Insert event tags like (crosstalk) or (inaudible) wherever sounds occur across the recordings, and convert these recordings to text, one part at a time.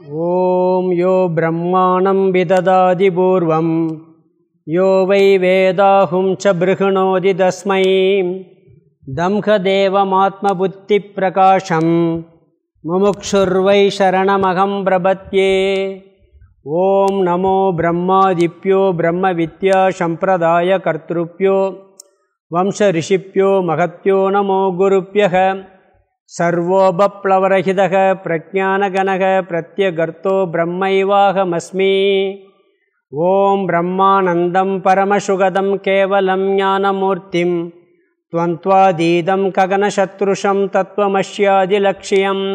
ॐ यो ब्रह्माणं विददाति पूर्वं यो वै वेदाहुं च बृहणोति तस्मै दम्भदेवमात्मबुद्धिप्रकाशं मुमुक्षुर्वै शरणमहं प्रपद्ये ॐ नमो ब्रह्मादिभ्यो ब्रह्मविद्यासम्प्रदायकर्तृभ्यो वंशऋषिभ्यो महत्यो नमो गुरुभ्यः सर्वोपप्लवरहितः प्रज्ञानगणः प्रत्यगर्तो ब्रह्मैवाहमस्मि ॐ ब्रह्मानन्दं परमसुगदं केवलं ज्ञानमूर्तिं त्वन्त्वादीदं गगनशत्रुषं तत्त्वमस्यादिलक्ष्यम्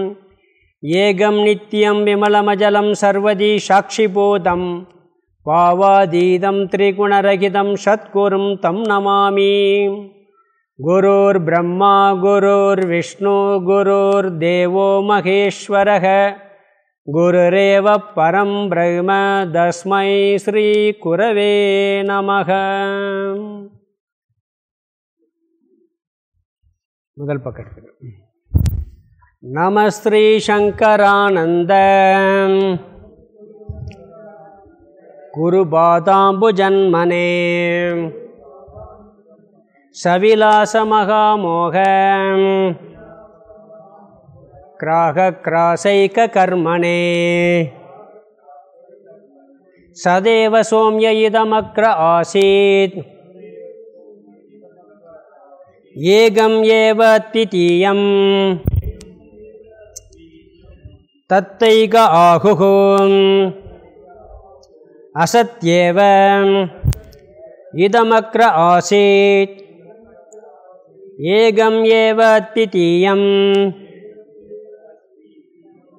ஏகம் நித்தியம் விமலமஜலம் சர்வதி சாட்சிபோதம் பாவாதீதம் திரிகுணரகிதம் சத்குரும் தம் நமாமி குருர் பிரம்மா குருர் விஷ்ணு குருர் தேவோ மகேஸ்வரக. குருரேவ பரம் பிரம்ம தஸ்மை ஸ்ரீ குரவே நமக. முதல் பக்கத்துக்கு. நம ஸ்ரீ சங்கரானந்த. குருபாதாம்புஜன்மனே சவிலாசமகாமோக கிராகக்ராசைக்கர்மணே சதேவ சோம்ய இதமக்ர ஆசீத். ஏகம் ஏவ த்விதீயம் தத்தைக ஆகுகும் அசத்யேவ இதமக்ர ஆசீத். ஏகம் ஏவ த்விதீயம்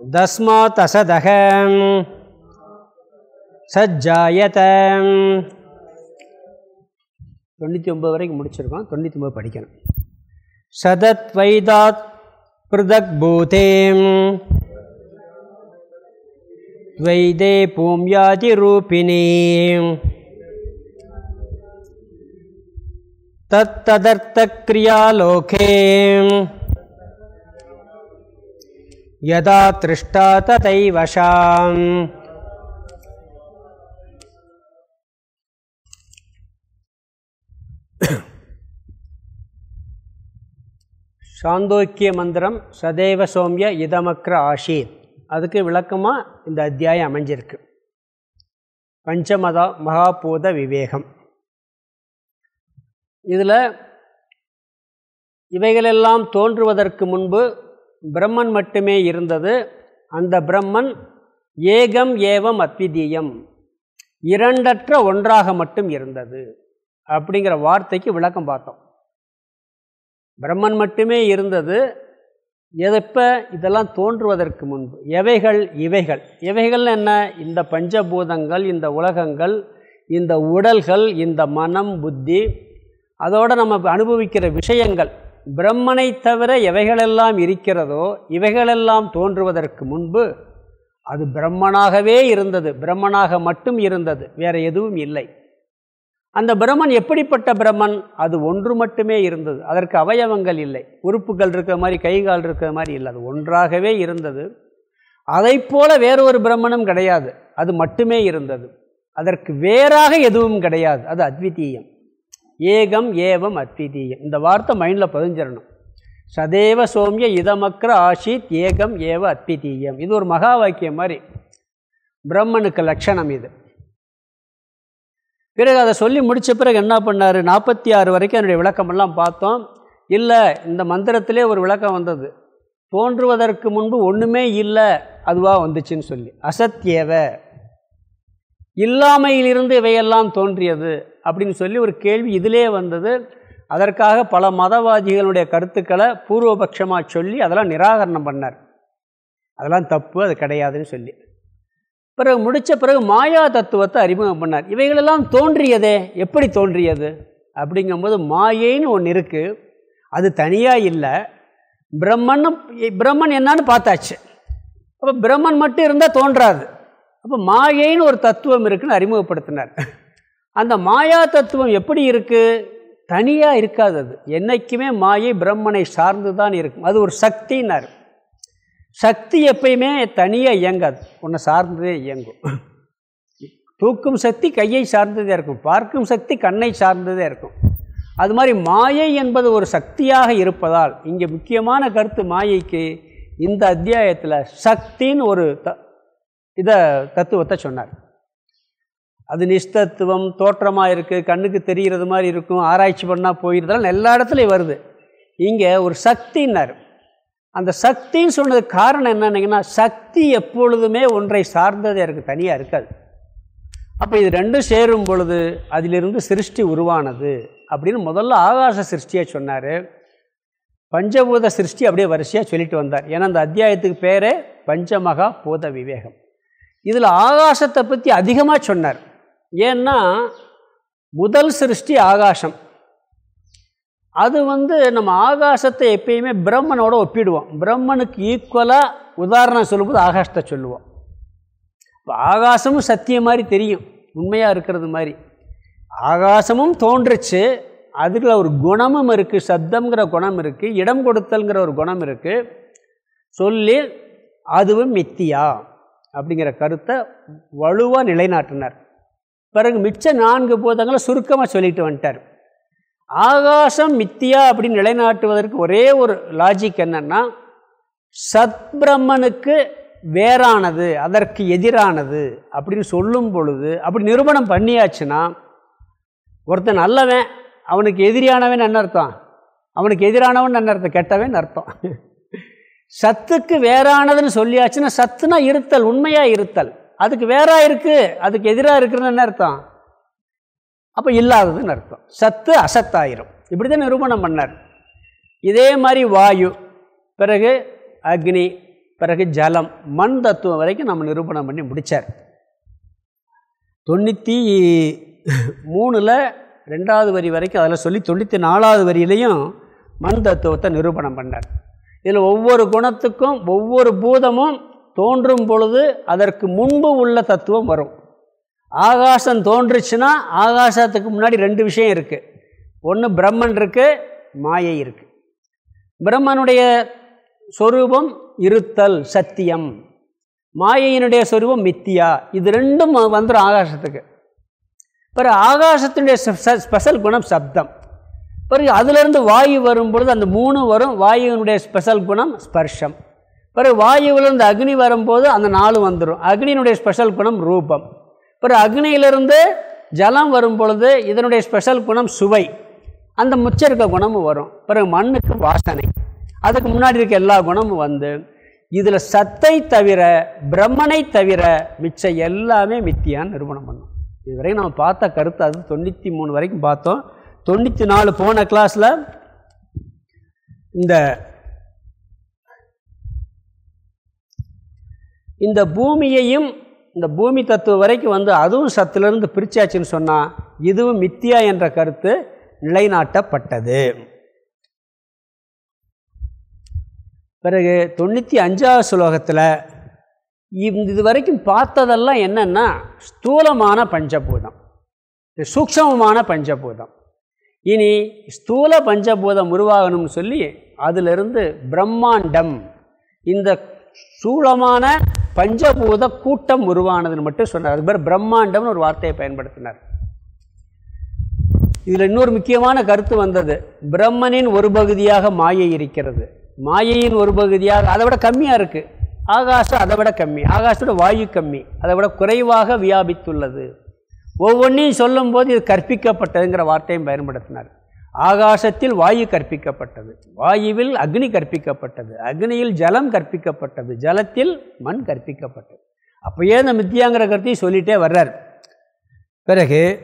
தஸ்மாத் அசதக சஜ்ஜாயத தொண்ணூற்றி ஒம்பது வரைக்கும் முடிச்சிருக்கோம் தொண்ணூற்றி ஒம்பது படிக்கணும் சதத் வைதாத் பிருதக் பூதேம் द्वैदे पुंयातिरूपिणी तत्तदर्थक्रियालोके यदा तृष्टा तथैवशाम् சாந்தோக்கிய மந்திரம் சதேவ சோம்ய இதமக்ர ஆஷீத் அதுக்கு விளக்கமாக இந்த அத்தியாயம் அமைஞ்சிருக்கு பஞ்சமதா மகாபூத விவேகம் இதில் இவைகளெல்லாம் தோன்றுவதற்கு முன்பு பிரம்மன் மட்டுமே இருந்தது. அந்த பிரம்மன் ஏகம் ஏவம் அத்விதீயம். இரண்டற்ற ஒன்றாக மட்டும் இருந்தது. அப்படிங்கிற வார்த்தைக்கு விளக்கம் பார்த்தோம். பிரம்மன் மட்டுமே இருந்தது. எதப்ப? இதெல்லாம் தோன்றுவதற்கு முன்பு. எவைகள்? இவைகள். இவைகள் என்ன? இந்த பஞ்சபூதங்கள் இந்த உலகங்கள் இந்த உடல்கள் இந்த மனம் புத்தி அதோடு நம்ம அனுபவிக்கிற விஷயங்கள் பிரம்மனை தவிர எவைகளெல்லாம் இருக்கிறதோ இவைகளெல்லாம் தோன்றுவதற்கு முன்பு அது பிரம்மனாகவே இருந்தது பிரம்மனாக மட்டும் இருந்தது வேறு எதுவும் இல்லை. அந்த பிரம்மன் எப்படிப்பட்ட பிரம்மன்? அது ஒன்று மட்டுமே இருந்தது அதற்கு அவயவங்கள் இல்லை உறுப்புகள் இருக்கிற மாதிரி கை கால் இருக்கிற மாதிரி இல்லை அது ஒன்றாகவே இருந்தது. அதை போல வேறொரு பிரம்மனும் கிடையாது அது மட்டுமே இருந்தது அதற்கு வேறாக எதுவும் கிடையாது அது அத்விதீயம். ஏகம் ஏவம் அத்விதீயம் இந்த வார்த்தை மைண்டில் பதிஞ்சிடணும் சதேவ சோமிய இதமக்ர ஆஷித் ஏகம் ஏவ அத்விதீயம் இது ஒரு மகா வாக்கியம் மாதிரி. பிரம்மனுக்கு லட்சணம் இது. பிறகு அதை சொல்லி முடித்த பிறகு என்ன பண்ணார்? நாற்பத்தி ஆறு வரைக்கும் என்னுடைய விளக்கமெல்லாம் பார்த்தோம். இல்லை இந்த மந்திரத்திலே ஒரு விளக்கம் வந்தது. தோன்றுவதற்கு முன்பு ஒன்றுமே இல்லை அதுவாக வந்துச்சுன்னு சொல்லி. அசத்தியவ இல்லாமையிலிருந்து இவையெல்லாம் தோன்றியது. அப்படின்னு சொல்லி ஒரு கேள்வி இதிலே வந்தது. அதற்காக பல மதவாதிகளுடைய கருத்துக்களை பூர்வபட்சமாக சொல்லி அதெல்லாம் நிராகரணம் பண்ணார். அதெல்லாம் தப்பு அது கிடையாதுன்னு சொல்லி. பிறகு முடித்த பிறகு மாயா தத்துவத்தை அறிமுகம் பண்ணார். இவைகளெல்லாம் தோன்றியதே எப்படி தோன்றியது? அப்படிங்கும்போது மாயைன்னு ஒன்று இருக்குது அது தனியாக இல்லை. பிரம்மன்னு பிரம்மன் என்னான்னு பார்த்தாச்சு. அப்போ பிரம்மன் மட்டும் இருந்தால் தோன்றாது. அப்போ மாயைன்னு ஒரு தத்துவம் இருக்குன்னு அறிமுகப்படுத்தினார். அந்த மாயா தத்துவம் எப்படி இருக்குது தனியாக இருக்காது அது என்றைக்குமே மாயை பிரம்மனை சார்ந்து தான் இருக்கும். அது ஒரு சக்தின்னார் சக்தி எப்பயுமே தனியாக இயங்காது. உன்னை சார்ந்ததே இயங்கும். தூக்கும் சக்தி கையை சார்ந்ததே இருக்கும். பார்க்கும் சக்தி கண்ணை சார்ந்ததே இருக்கும். அது மாதிரி மாயை என்பது ஒரு சக்தியாக இருப்பதால் இங்கே முக்கியமான கருத்து மாயைக்கு இந்த அத்தியாயத்தில் சக்தின்னு ஒரு த இதை தத்துவத்தை சொன்னார். அது நிஷ்டத்துவம் தோற்றமாக இருக்குது கண்ணுக்கு தெரிகிறது மாதிரி இருக்கும் ஆராய்ச்சி பண்ணால் போயிருந்தாலும் எல்லா இடத்துலையும் வருது. இங்கே ஒரு சக்தின்னார் அந்த சக்தின்னு சொன்னதுக்கு காரணம் என்னன்னீங்கன்னா சக்தி எப்பொழுதுமே ஒன்றை சார்ந்ததே இருக்குது தனியாக இருக்காது. அப்போ இது ரெண்டும் சேரும் பொழுது அதிலிருந்து சிருஷ்டி உருவானது அப்படின்னு முதல்ல ஆகாச சிருஷ்டியை சொன்னார். பஞ்சபூத சிருஷ்டி அப்படியே வரிசையாக சொல்லிட்டு வந்தார். ஏன்னா அந்த அத்தியாயத்துக்கு பேரே பஞ்சமகா பூத விவேகம். இதில் ஆகாசத்தை பற்றி அதிகமாக சொன்னார். ஏன்னா முதல் சிருஷ்டி ஆகாசம். அது வந்து நம்ம ஆகாசத்தை எப்பயுமே பிரம்மனோட ஒப்பிடுவோம். பிரம்மனுக்கு ஈக்குவலாக உதாரணம் சொல்லும்போது ஆகாசத்தை சொல்லுவோம். இப்போ ஆகாசமும் சத்தியம் மாதிரி தெரியும். உண்மையாக இருக்கிறது மாதிரி. ஆகாசமும் தோன்றுச்சு. அதில் ஒரு குணமும் இருக்குது சப்தங்கிற குணம் இருக்குது இடம் கொடுத்தல்ங்கிற ஒரு குணம் இருக்குது சொல்லி அதுவும் மித்தியா அப்படிங்கிற கருத்தை வலுவாக நிலைநாட்டினார். பிறகு மிச்ச நான்கு பூதங்களை சுருக்கமாக சொல்லிட்டு வந்துட்டார். ஆகாசம் மித்தியா அப்படின்னு நிலைநாட்டுவதற்கு ஒரே ஒரு லாஜிக் என்னென்னா சத்பிரமனுக்கு வேறானது அதற்கு எதிரானது அப்படின்னு சொல்லும் பொழுது அப்படி நிரூபணம் பண்ணியாச்சுன்னா ஒருத்தன் நல்லவன் அவனுக்கு எதிரியானவன் என்ன அர்த்தம்? அவனுக்கு எதிரானவன் என்ன அர்த்தம்? கெட்டவன் அர்த்தம். சத்துக்கு வேறானதுன்னு சொல்லியாச்சுன்னா சத்துனா இருத்தல் உண்மையாக இருத்தல். அதுக்கு வேறா இருக்குது அதுக்கு எதிராக இருக்குன்னு என்ன அர்த்தம்? அப்போ இல்லாததுன்னு அர்த்தம். சத்து அசத்தாயிரும். இப்படி தான் நிரூபணம் பண்ணார். இதே மாதிரி வாயு பிறகு அக்னி பிறகு ஜலம் மண் தத்துவம் வரைக்கும் நம்ம நிரூபணம் பண்ணி முடித்தார் தொண்ணூற்றி மூணில் ரெண்டாவது வரி வரைக்கும் அதில் சொல்லி தொண்ணூற்றி நாலாவது வரியிலையும் மண் தத்துவத்தை நிரூபணம் பண்ணார். இதில் ஒவ்வொரு குணத்துக்கும் ஒவ்வொரு பூதமும் தோன்றும் பொழுது அதற்கு முன்பு உள்ள தத்துவம் வரும். ஆகாசம் தோன்றுச்சுன்னா ஆகாசத்துக்கு முன்னாடி ரெண்டு விஷயம் இருக்குது ஒன்று பிரம்மன் இருக்குது மாயை இருக்குது பிரம்மனுடைய சொரூபம் இருத்தல் சத்தியம். மாயையினுடைய சொரூபம் மித்தியா. இது ரெண்டும் வந்துடும் ஆகாசத்துக்கு. பிறகு ஆகாசத்தினுடைய ஸ்பெஷல் குணம் சப்தம். பிறகு அதிலிருந்து வாயு வரும் பொழுது அந்த மூணு வரும் வாயுவினுடைய ஸ்பெஷல் குணம் ஸ்பர்ஷம். பிறகு வாயுவிலிருந்து அக்னி வரும்போது அந்த நாலு வந்துடும் அக்னியினுடைய ஸ்பெஷல் குணம் ரூபம். பிறகு அக்னியிலிருந்து ஜலம் வரும் பொழுது இதனுடைய ஸ்பெஷல் குணம் சுவை. அந்த முச்சரிக்க குணமும் வரும். பிறகு மண்ணுக்கு வாசனை. அதுக்கு முன்னாடி இருக்க எல்லா குணமும் வந்து இதில் சத்தை தவிர பிரம்மனை தவிர மிச்ச எல்லாமே மித்தியான்னு நிறுவனம் பண்ணும். இதுவரைக்கும் நம்ம பார்த்த கருத்து அது தொண்ணூற்றி மூணு வரைக்கும் பார்த்தோம். தொண்ணூற்றி நாலு போன கிளாஸில் இந்த இந்த பூமியையும் இந்த பூமி தத்துவம் வரைக்கும் வந்து அதுவும் சத்திலிருந்து பிரிச்சாச்சுன்னு சொன்னால் இதுவும் மித்தியா என்ற கருத்து நிலைநாட்டப்பட்டது. பிறகு தொண்ணூற்றி அஞ்சாவது ஸ்லோகத்தில் இது வரைக்கும் பார்த்ததெல்லாம் என்னென்னா ஸ்தூலமான பஞ்சபூதம். சூக்ஷமமான பஞ்சபூதம். இனி ஸ்தூல பஞ்சபூதம் உருவாகணும்னு சொல்லி அதிலிருந்து பிரம்மாண்டம் இந்த சூளமான பஞ்சபூத கூட்டம் உருவானதுன்னு மட்டும் சொன்னார். அது பேர் பிரம்மாண்டம்னு ஒரு வார்த்தையை பயன்படுத்தினார். இதில் இன்னொரு முக்கியமான கருத்து வந்தது. பிரம்மனின் ஒரு பகுதியாக மாயை இருக்கிறது. மாயையின் ஒரு பகுதியாக அதை விட கம்மியாக இருக்குது ஆகாசம் அதை விட கம்மி. ஆகாசத்தோட வாயு கம்மி. அதை விட குறைவாக வியாபித்துள்ளது. ஒவ்வொன்றையும் சொல்லும்போது இது கற்பிக்கப்பட்டதுங்கிற வார்த்தையும் பயன்படுத்தினார். ஆகாசத்தில் வாயு கற்பிக்கப்பட்டது. வாயுவில் அக்னி கற்பிக்கப்பட்டது. அக்னியில் ஜலம் கற்பிக்கப்பட்டது. ஜலத்தில் மண் கற்பிக்கப்பட்டது. அப்போயே இந்த மித்தியாங்கிற கருத்தையும் சொல்லிகிட்டே வர்றார். பிறகு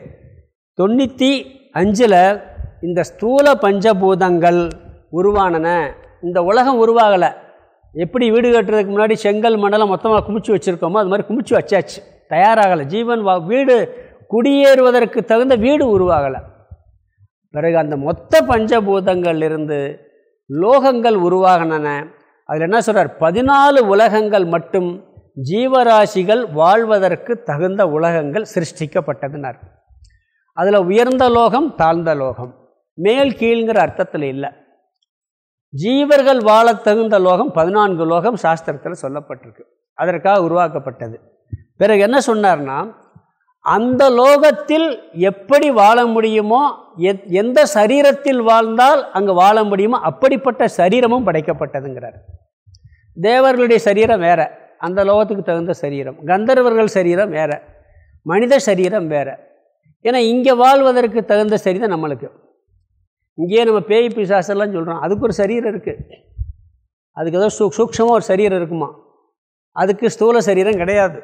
தொண்ணூற்றி அஞ்சில் இந்த ஸ்தூல பஞ்சபூதங்கள் உருவானன. இந்த உலகம் உருவாகலை. எப்படி வீடு கட்டுறதுக்கு முன்னாடி செங்கல் மண்டலம் மொத்தமாக குமிச்சு வச்சுருக்கோமோ அது மாதிரி குமிச்சு வச்சாச்சு. தயாராகலை. ஜீவன் வா வீடு குடியேறுவதற்கு தகுந்த வீடு உருவாகலை. பிறகு அந்த மொத்த பஞ்சபூதங்கள் இருந்து லோகங்கள் உருவாகினன. அதில் என்ன சொல்கிறார் பதினாலு உலகங்கள் மட்டும் ஜீவராசிகள் வாழ்வதற்கு தகுந்த உலகங்கள் சிருஷ்டிக்கப்பட்டதுனார். அதில் உயர்ந்த லோகம் தாழ்ந்த லோகம். மேல் கீழ்ங்கிற அர்த்தத்தில் இல்லை. ஜீவர்கள் வாழ தகுந்த லோகம் பதினான்கு லோகம் சாஸ்திரத்தில் சொல்லப்பட்டிருக்கு. அதற்காக உருவாக்கப்பட்டது. பிறகு என்ன சொன்னார்னா அந்த லோகத்தில் எப்படி வாழ முடியுமோ எந்த சரீரத்தில் வாழ்ந்தால் அங்கே வாழ முடியுமோ அப்படிப்பட்ட சரீரமும் படைக்கப்பட்டதுங்கிறார். தேவர்களுடைய சரீரம் வேறு அந்த லோகத்துக்கு தகுந்த சரீரம். கந்தர்வர்கள் சரீரம் வேறு மனித சரீரம் வேறு. ஏன்னா இங்கே வாழ்வதற்கு தகுந்த சரீரம் நம்மளுக்கு. இங்கேயே நம்ம பேய் பிசாசெல்லாம் சொல்கிறோம் அதுக்கு ஒரு சரீரம் இருக்குது அதுக்கு ஏதோ சூ சூக்ஷமாக ஒரு சரீரம் இருக்குமா? அதுக்கு ஸ்தூல சரீரம் கிடையாது.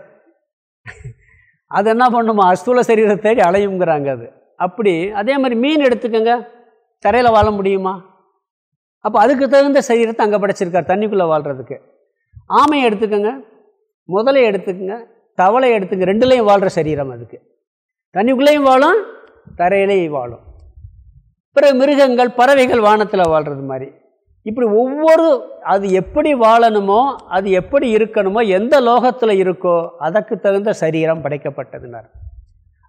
அது என்ன பண்ணுமா? அஸ்தூல சரீரத்தை தேடி அலையுங்கிறாங்க அது. அப்படி அதே மாதிரி மீன் எடுத்துக்கோங்க. தரையில் வாழ முடியுமா? அப்போ அதுக்கு தகுந்த சரீரத்தை அங்கே படைச்சிருக்கார் தண்ணிக்குள்ளே வாழ்கிறதுக்கு ஆமையை எடுத்துக்கோங்க. முதலை எடுத்துக்கோங்க. தவளை எடுத்துங்க ரெண்டுலேயும் வாழ்கிற சரீரம் அதுக்கு. தண்ணிக்குள்ளேயும் வாழும் தரையிலையும் வாழும். பிற மிருகங்கள் பறவைகள் வானத்தில் வாழ்கிறது மாதிரி. இப்படி ஒவ்வொரு அது எப்படி வாழணுமோ அது எப்படி இருக்கணுமோ எந்த லோகத்தில் இருக்கோ அதற்கு தகுந்த சரீரம் படைக்கப்பட்டதுனார்.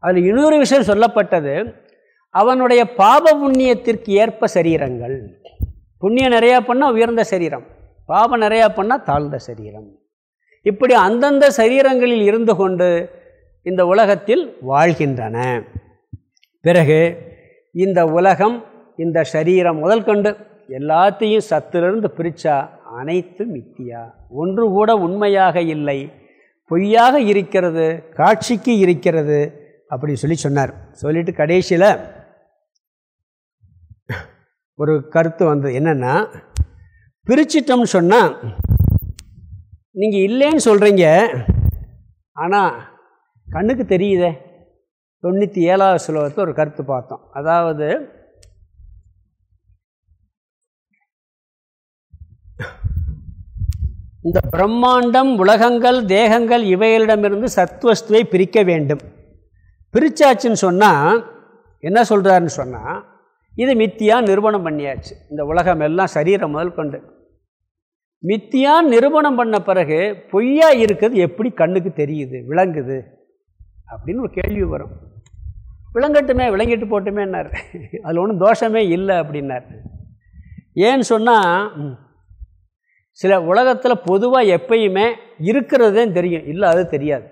அதில் இன்னொரு விஷயம் சொல்லப்பட்டது அவனுடைய பாப புண்ணியத்திற்கு ஏற்ப சரீரங்கள். புண்ணியம் நிறையா பண்ணால் உயர்ந்த சரீரம் பாபம் நிறையா பண்ணால் தாழ்ந்த சரீரம். இப்படி அந்தந்த சரீரங்களில் இருந்து கொண்டு இந்த உலகத்தில் வாழ்கின்றன. பிறகு இந்த உலகம் இந்த சரீரம் முதல் கொண்டு எல்லாத்தையும் சத்திலிருந்து பிரித்தா அனைத்து மித்தியா. ஒன்று கூட உண்மையாக இல்லை. பொய்யாக இருக்கிறது காட்சிக்கு இருக்கிறது அப்படி சொல்லி சொன்னார். சொல்லிட்டு கடைசியில் ஒரு கருத்து வந்தது. என்னென்னா பிரிச்சிட்டோம்னு சொன்னால் நீங்கள் இல்லைன்னு சொல்கிறீங்க ஆனால் கண்ணுக்கு தெரியுதே. தொண்ணூற்றி ஏழாவது ஸ்லோகத்தில் ஒரு கருத்து பார்த்தோம். அதாவது இந்த பிரம்மாண்டம் உலகங்கள் தேகங்கள் இவைகளிடமிருந்து சத்வஸ்துவை பிரிக்க வேண்டும். பிரிச்சாச்சுன்னு சொன்னால் என்ன சொல்கிறாருன்னு சொன்னால் இது மித்தியா நிறுவனம் பண்ணியாச்சு. இந்த உலகம் எல்லாம் சரீரம் முதல் கொண்டு. மித்தியா நிறுவனம் பண்ண பிறகு பொய்யா இருக்கிறது எப்படி கண்ணுக்கு தெரியுது விளங்குது? அப்படின்னு ஒரு கேள்வி வரும். விளங்கட்டுமே விளங்கிட்டு போட்டுமேன்னார். அதில் ஒன்றும் தோஷமே இல்லை அப்படின்னார். ஏன்னு சொன்னால் சில உலகத்தில் பொதுவாக எப்பயுமே இருக்கிறதே தெரியும். இல்லை அது தெரியாது.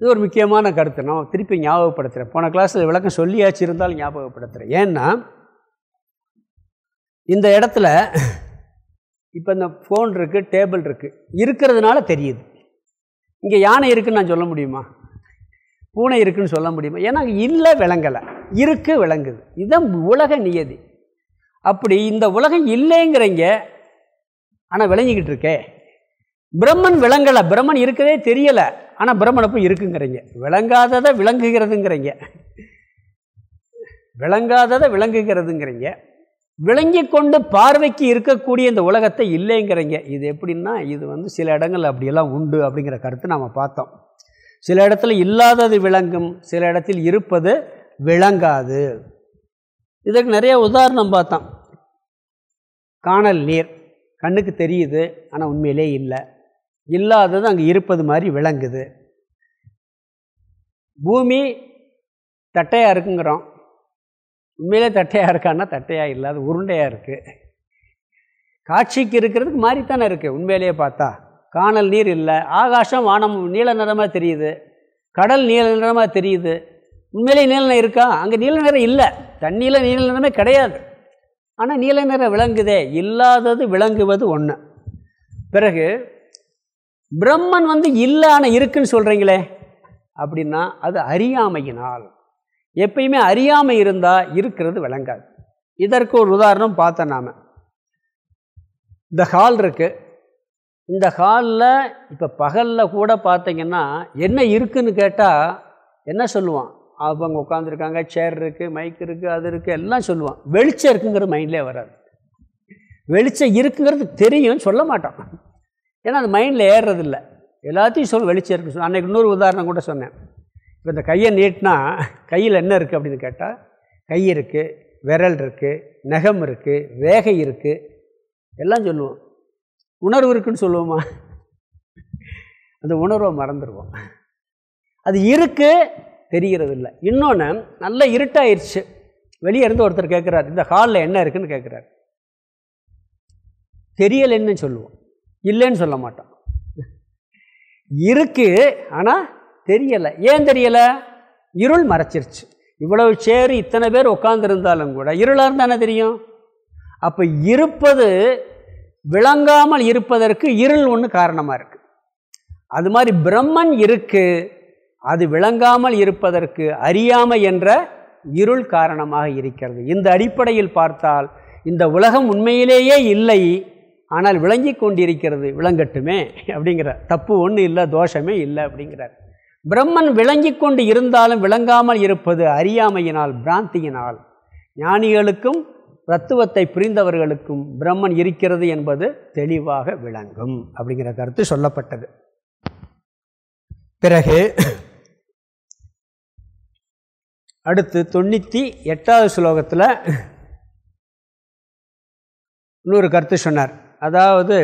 இது ஒரு முக்கியமான கருத்து. நான் திருப்பி ஞாபகப்படுத்துகிறேன் போன கிளாஸில் விளக்கம் சொல்லியாச்சு இருந்தாலும் ஞாபகப்படுத்துகிறேன் ஏன்னா இந்த இடத்துல இப்போ இந்த ஃபோன் இருக்குது டேபிள் இருக்குது இருக்கிறதுனால தெரியுது. இங்கே யானை இருக்குதுன்னு நான் சொல்ல முடியுமா? பூனை இருக்குதுன்னு சொல்ல முடியுமா? ஏன்னா இல்லை விளங்கலை. இருக்குது விளங்குது. இதுதான் உலக நியதி. அப்படி இந்த உலகம் இல்லைங்கிறீங்க ஆனால் விளங்கிக்கிட்டு இருக்கே. பிரம்மன் விளங்கலை. பிரம்மன் இருக்கதே தெரியலை. ஆனால் பிரம்மன் அப்போ இருக்குங்கிறீங்க. விளங்காததை விளங்குகிறதுங்கிறீங்க. விளங்காததை விளங்குகிறதுங்கிறீங்க. விளங்கி கொண்டு பார்வைக்கு இருக்கக்கூடிய இந்த உலகத்தை இல்லைங்கிறீங்க. இது எப்படின்னா இது வந்து சில இடங்கள் அப்படியெல்லாம் உண்டு அப்படிங்கிற கருத்து நாம் பார்த்தோம். சில இடத்துல இல்லாதது விளங்கும் சில இடத்தில் இருப்பது விளங்காது. இதற்கு நிறைய உதாரணம் பார்த்தோம். காணல் நீர். கண்ணுக்கு தெரியுது ஆனால் உண்மையிலே இல்லை. இல்லாதது அங்கே இருப்பது மாதிரி விளங்குது. பூமி தட்டையாக இருக்குங்கிறோம். உண்மையிலே தட்டையாக இருக்கான்னா தட்டையாக இல்லாத உருண்டையாக இருக்குது காட்சிக்கு இருக்கிறதுக்கு மாதிரித்தானே இருக்குது உண்மையிலேயே பார்த்தா. காணல் நீர் இல்லை ஆகாசம் வானம் நீல நிறமாக தெரியுது. கடல் நீல நிறமாக தெரியுது. உண்மையிலே நீல நிறம் இருக்கா? அங்கே நீல நிறம் இல்லை. தண்ணியில் நீல நிறமே கிடையாது. ஆனால் நீல நிறம் விளங்குதே இல்லாதது விளங்குவது ஒன்று பிறகு பிரம்மன் வந்து இல்லை ஆனால் இருக்குன்னு சொல்கிறீங்களே அப்படின்னா அது அறியாமையினால். எப்பயுமே அறியாமை இருந்தால் இருக்கிறது விளங்காது. இதற்கு ஒரு உதாரணம் பார்த்தோம் நாம். இந்த ஹால் இருக்குது இந்த ஹாலில் இப்போ பகலில் கூட பார்த்தீங்கன்னா என்ன இருக்குதுன்னு கேட்டால் என்ன சொல்லுவான்? அவங்க உட்காந்துருக்காங்க சேர் இருக்குது மைக் இருக்குது அது இருக்குது எல்லாம் சொல்லுவான். வெளிச்சம் இருக்குங்கிற மைண்ட்லேயே வராது. வெளிச்சம் இருக்குங்கிறது தெரியும் சொல்ல மாட்டான். ஏன்னா அது மைண்டில் ஏறுறதில்ல எல்லாத்தையும் சொல் வெளிச்சம் இருக்குது அன்றைக்கு இன்னொரு உதாரணம் கூட சொன்னேன். இப்போ இந்த கையை நீட்டினா கையில் என்ன இருக்குது அப்படின்னு கேட்டால் கை இருக்குது விரல் இருக்குது நகம் இருக்குது வேகை இருக்குது எல்லாம் சொல்லுவோம். உணர்வு இருக்குன்னு சொல்லுவோமா? அந்த உணர்வை மறந்துடுவோம். அது இருக்குது தெரிகிறது இல்லை இன்னொன்று நல்ல இருட்டாயிருச்சு. வெளியே இருந்து ஒருத்தர் கேட்குறாரு இந்த ஹாலில் என்ன இருக்குதுன்னு கேட்குறாரு. தெரியலைன்னு சொல்லுவோம். இல்லைன்னு சொல்ல மாட்டோம். இருக்கு ஆனால் தெரியலை. ஏன் தெரியலை? இருள் மறைச்சிருச்சு. இவ்வளவு சேர் இத்தனை பேர் உட்காந்துருந்தாலும் கூட இருளாக இருந்தானே தெரியும்? அப்போ இருப்பது விளங்காமல் இருப்பதற்கு இருள் ஒன்று காரணமாக இருக்குது அது மாதிரி பிரம்மன் இருக்குது அது விளங்காமல் இருப்பதற்கு அறியாமை என்ற இருள் காரணமாக இருக்கிறது. இந்த அடிப்படையில் பார்த்தால் இந்த உலகம் உண்மையிலேயே இல்லை ஆனால் விளங்கி கொண்டிருக்கிறது. விளங்கட்டுமே அப்படிங்கிற தப்பு ஒன்று இல்லை தோஷமே இல்லை அப்படிங்கிறார். பிரம்மன் விளங்கி கொண்டு இருந்தாலும் விளங்காமல் இருப்பது அறியாமையினால் பிராந்தியினால் ஞானிகளுக்கும் தத்துவத்தை புரிந்தவர்களுக்கும் பிரம்மன் இருக்கிறது என்பது தெளிவாக விளங்கும் அப்படிங்கிற கருத்து சொல்லப்பட்டது. பிறகு அடுத்து தொண்ணூற்றி எட்டாவது ஸ்லோகத்தில் இன்னொரு கருத்து சொன்னார். அதாவது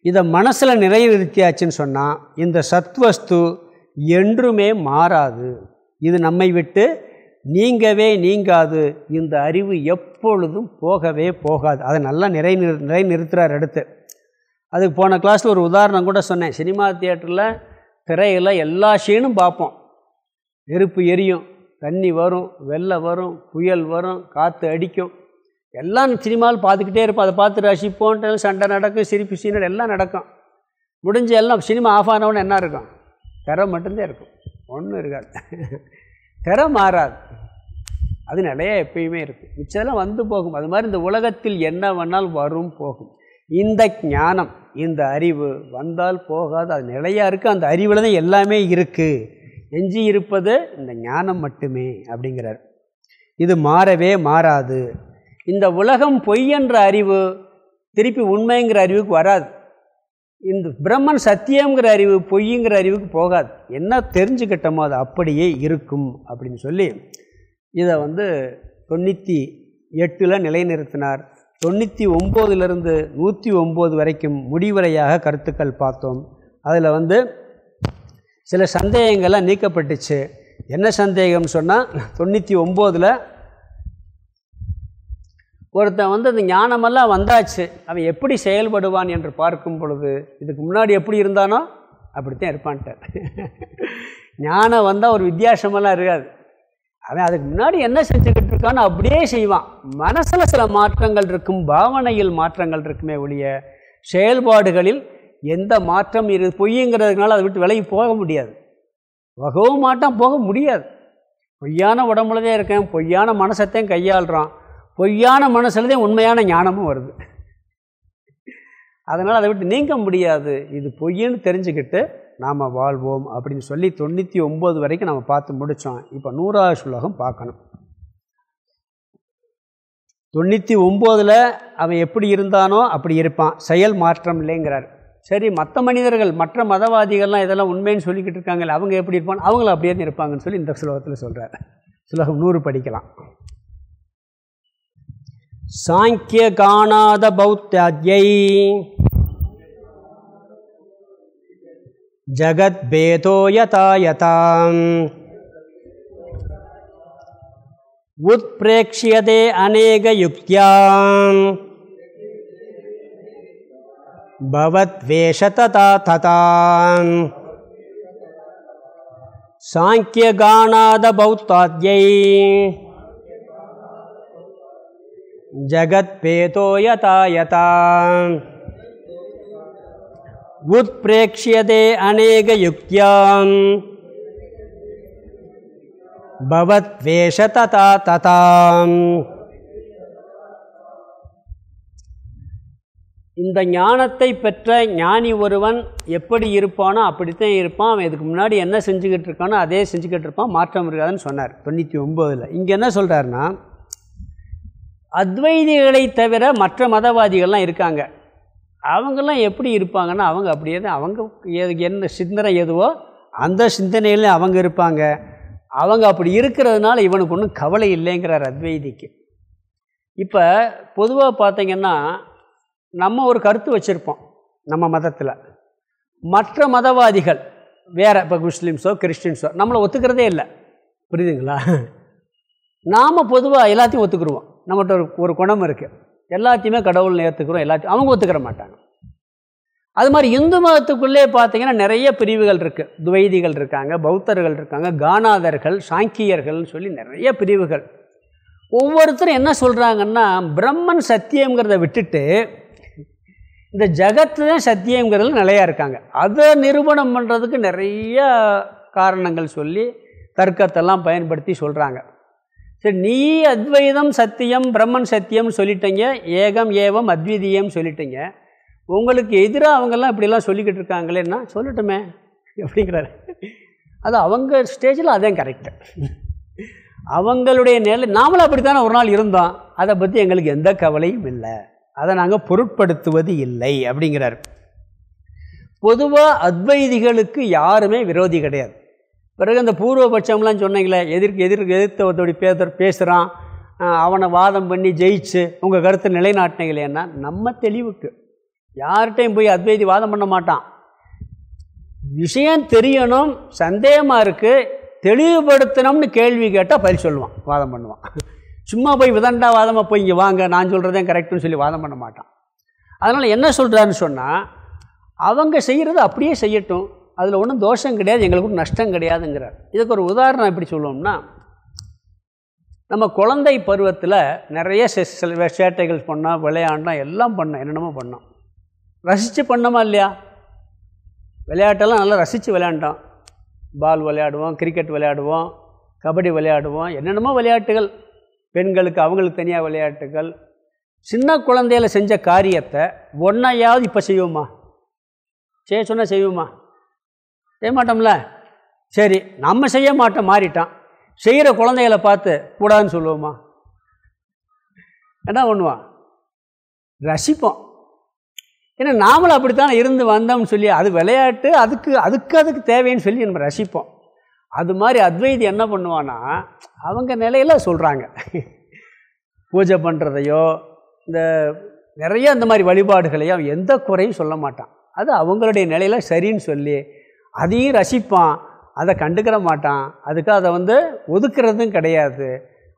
இதை மனசில் நிறைநிறுத்தியாச்சுன்னு சொன்னால் இந்த சத்வஸ்து என்றுமே மாறாது. இது நம்மை விட்டு நீங்கவே நீங்காது. இந்த அறிவு எப்பொழுதும் போகவே போகாது. அதை நல்லா நிறை நிறை நிறுத்துகிறார் அடுத்து. அதுக்கு போன கிளாஸில் ஒரு உதாரணம் கூட சொன்னேன். சினிமா தியேட்டரில் திரையில் எல்லா சீனும் பார்ப்போம். நெருப்பு எரியும் தண்ணி வரும் வெள்ளை வரும் புயல் வரும் காற்று அடிக்கும். எல்லாம் சினிமாவில் பார்த்துக்கிட்டே இருப்போம். அதை பார்த்து ரசிப்போன்ட்டு சண்டை நடக்கும் சிரிப்பு சீனல் எல்லாம் நடக்கும். முடிஞ்ச எல்லாம் சினிமா ஆஃப் ஆனவொன்னு என்ன இருக்கும்? திறம் மட்டும்தான் இருக்கும். ஒன்றும் இருக்காது. திறம் மாறாது. அது நிறைய எப்பயுமே இருக்கும். மிச்சதெல்லாம் வந்து போகும். அது மாதிரி இந்த உலகத்தில் என்ன வேணால் வரும் போகும். இந்த ஞானம் இந்த அறிவு வந்தால் போகாது. அது நிலையாக இருக்குது அந்த அறிவில் தான் எல்லாமே இருக்குது எஞ்சி இருப்பது இந்த ஞானம் மட்டுமே அப்படிங்கிறார். இது மாறவே மாறாது. இந்த உலகம் பொய் என்ற அறிவு திருப்பி உண்மைங்கிற அறிவுக்கு வராது. இந்த பிரம்மன் சத்தியங்கிற அறிவு பொய்ங்கிற அறிவுக்கு போகாது. என்ன தெரிஞ்சுக்கிட்டோமோ அது அப்படியே இருக்கும் அப்படின்னு சொல்லி இதை வந்து தொண்ணூற்றி எட்டில் நிலைநிறுத்தினார். தொண்ணூற்றி ஒம்போதுலேருந்து நூற்றி ஒம்பது வரைக்கும் முடிவுரையாக கருத்துக்கள் பார்த்தோம். அதில் வந்து சில சந்தேகங்கள்லாம் நீக்கப்பட்டுச்சு. என்ன சந்தேகம் சொன்னால் தொண்ணூற்றி ஒம்போதில் ஒருத்தன் வந்து அந்த ஞானமெல்லாம் வந்தாச்சு. அவன் எப்படி செயல்படுவான் என்று பார்க்கும் பொழுது இதுக்கு முன்னாடி எப்படி இருந்தானோ அப்படித்தான் இருப்பான்ட்டார் ஞானம் வந்தால் ஒரு வித்தியாசமெல்லாம் இருக்காது. அவன் அதுக்கு முன்னாடி என்ன செஞ்சுக்கிட்டு இருக்கான்னு அப்படியே செய்வான். மனசில் சில மாற்றங்கள் இருக்கும் பாவனையில் மாற்றங்கள் இருக்குமே ஒழிய செயல்பாடுகளில் எந்த மாற்றம் இரு பொய்யுங்கிறதுனால அதை விட்டு விலகி போக முடியாது. வகவும் மாட்டான் போக முடியாது. பொய்யான உடம்புலதே இருக்கேன் பொய்யான மனசத்தையும் கையாளுறான் பொய்யான மனசுலதே உண்மையான ஞானமும் வருது. அதனால் அதை விட்டு நீங்க முடியாது. இது பொய்ன்னு தெரிஞ்சுக்கிட்டு நாம் வாழ்வோம் அப்படின்னு சொல்லி தொண்ணூற்றி ஒம்பது வரைக்கும் நம்ம பார்த்து முடித்தோம் இப்போ நூறாவது சுலகம் பார்க்கணும். தொண்ணூற்றி ஒம்போதில் அவன் எப்படி இருந்தானோ அப்படி இருப்பான். செயல் மாற்றம் இல்லைங்கிறார். சரி மற்ற மனிதர்கள் மற்ற மதவாதிகள்லாம் இதெல்லாம் உண்மைன்னு சொல்லிக்கிட்டு இருக்காங்களே அவங்க எப்படி இருப்பாங்க? அவங்கள அப்படியே இருப்பாங்கன்னு சொல்லி இந்த ஸ்லோகத்தில் சொல்கிறார் ஸ்லோகம் நூறு படிக்கலாம். சாங்கிய காணாத பௌத்தாத்யை ஜகத்பேதோ யதாயதாம். உத்பிரேக்ஷியதே அநேக யுக்தியாம். பவத்வேஷததா ததாம் சாங்கியகாணாத பௌத்தாத்யை ஜகத்பேதோ யதாயதா உத்பிரேக்ஷியதே அநேகயுக்தியாம். பவத்வேஷததா ததாம் இந்த ஞானத்தை பெற்ற ஞானி ஒருவன் எப்படி இருப்பானோ அப்படித்தான் இருப்பான். அவன் இதுக்கு முன்னாடி என்ன செஞ்சுக்கிட்டு இருக்கானோ அதே செஞ்சுக்கிட்டு இருப்பான். மாற்றம் இருக்காதுன்னு சொன்னார் தொண்ணூற்றி ஒம்போதில் இங்கே என்ன சொல்கிறாருன்னா அத்வைதிகளை தவிர மற்ற மதவாதிகள்லாம் இருக்காங்க. அவங்கெல்லாம் எப்படி இருப்பாங்கன்னா அவங்க அப்படியே தான் அவங்க எது என்ன சிந்தனை எதுவோ அந்த சிந்தனையில் அவங்க இருப்பாங்க. அவங்க அப்படி இருக்கிறதுனால இவனுக்கு ஒன்றும் கவலை இல்லைங்கிறார் அத்வைதிக்கு. இப்போ பொதுவாக பார்த்திங்கன்னா நம்ம ஒரு கருத்து வச்சுருப்போம் நம்ம மதத்தில். மற்ற மதவாதிகள் வேறு இப்போ முஸ்லீம்ஸோ கிறிஸ்டின்ஸோ நம்மளை ஒத்துக்கிறதே இல்லை. புரியுதுங்களா? நாம் பொதுவாக எல்லாத்தையும் ஒத்துக்குருவோம். நம்மகிட்ட ஒரு ஒரு குணம் இருக்குது எல்லாத்தையுமே கடவுள் ஏற்றுக்கிறோம் எல்லாத்தையும் அவங்க ஒத்துக்கிற மாட்டாங்க. அது மாதிரி இந்து மதத்துக்குள்ளே பார்த்தீங்கன்னா நிறைய பிரிவுகள் இருக்குது துவைதிகள் இருக்காங்க பௌத்தர்கள் இருக்காங்க கானாதர்கள் சாங்கியர்கள்னு சொல்லி நிறைய பிரிவுகள். ஒவ்வொருத்தரும் என்ன சொல்கிறாங்கன்னா பிரம்மன் சத்தியங்கிறத விட்டுட்டு இந்த ஜகத்து தான் சத்தியங்கிறதுல நிலையாக இருக்காங்க. அதை நிரூபணம் பண்ணுறதுக்கு நிறைய காரணங்கள் சொல்லி தர்க்கத்தெல்லாம் பயன்படுத்தி சொல்கிறாங்க சரி நீ அத்வைதம் சத்தியம் பிரம்மன் சத்தியம் சொல்லிட்டீங்க ஏகம் ஏவம் அத்விதீயம் சொல்லிட்டீங்க. உங்களுக்கு எதிராக அவங்கெல்லாம் இப்படிலாம் சொல்லிக்கிட்டு இருக்காங்களேன்னா சொல்லட்டுமே அப்படிங்கிறாரு. அது அவங்க ஸ்டேஜில் அதே கரெக்டு அவங்களுடைய நிலை நாமளும் அப்படித்தானே ஒரு நாள் இருந்தோம். அதை பற்றி எங்களுக்கு எந்த கவலையும் இல்லை. அதை நாங்கள் பொருட்படுத்துவது இல்லை அப்படிங்கிறார். பொதுவாக அத்வைதிகளுக்கு யாருமே விரோதி கிடையாது. பிறகு அந்த பூர்வபட்சம்லாம் சொன்னீங்களே எதிர்க்கு எதிர்க்கு எதிர்த்தவத்தோடி பேச பேசுகிறான் அவனை வாதம் பண்ணி ஜெயிச்சு உங்கள் கருத்தை நிலைநாட்டினீங்களேன்னா நம்ம தெளிவுக்கு. யார்கிட்டையும் போய் அத்வைதி வாதம் பண்ண மாட்டான். விஷயம் தெரியணும் சந்தேகமாக இருக்குது தெளிவுபடுத்தணும்னு கேள்வி கேட்டால் பதில் சொல்லுவான் வாதம் பண்ணுவான். சும்மா போய் விதண்டா வாதமாக போய் இங்கே வாங்க நான் சொல்கிறதே கரெக்டுன்னு சொல்லி வாதம் பண்ண மாட்டான். அதனால் என்ன சொல்கிறாருன்னு சொன்னால் அவங்க செய்கிறது அப்படியே செய்யட்டும். அதில் ஒன்றும் தோஷம் கிடையாது எங்களுக்கு நஷ்டம் கிடையாதுங்கிறார். இதுக்கு ஒரு உதாரணம் எப்படி சொல்லுவோம்னா நம்ம குழந்தை பருவத்தில் நிறைய சேட்டைகள் பண்ணோம் விளையாண்டோம் எல்லாம் பண்ணோம் என்னென்னமோ பண்ணோம் ரசித்து பண்ணோமா இல்லையா? விளையாட்டெல்லாம் நல்லா ரசித்து விளையாண்டோம் பால் விளையாடுவோம் கிரிக்கெட் விளையாடுவோம் கபடி விளையாடுவோம் என்னென்னமோ விளையாட்டுகள். பெண்களுக்கு அவங்களுக்கு தனியாக விளையாட்டுகள். சின்ன குழந்தையில் செஞ்ச காரியத்தை ஒன்றையாவது இப்போ செய்வோமா? செய்ய சொன்னால் செய்வோமா? செய்ய மாட்டோம்ல? சரி நம்ம செய்ய மாட்டோம் மாறிட்டான். செய்கிற குழந்தைகளை பார்த்து கூடாதுன்னு சொல்லுவோமா? என்ன பண்ணுவான் ரசிப்போம். ஏன்னா நாமளும் அப்படித்தான் இருந்து வந்தோம்னு சொல்லி அது விளையாட்டு அதுக்கு அதுக்கு அதுக்கு தேவைன்னு சொல்லி நம்ம ரசிப்போம். அது மாதிரி அத்வைதி என்ன பண்ணுவான்னா அவங்க நிலையில் சொல்கிறாங்க பூஜை பண்ணுறதையோ இந்த நிறைய இந்த மாதிரி வழிபாடுகளையும் எந்த குறையும் சொல்ல மாட்டான். அது அவங்களுடைய நிலையில் சரின்னு சொல்லி அதையும் ரசிப்பான் அதை கண்டுக்கிற மாட்டான். அதுக்கு அதை வந்து ஒதுக்கிறதும் கிடையாது.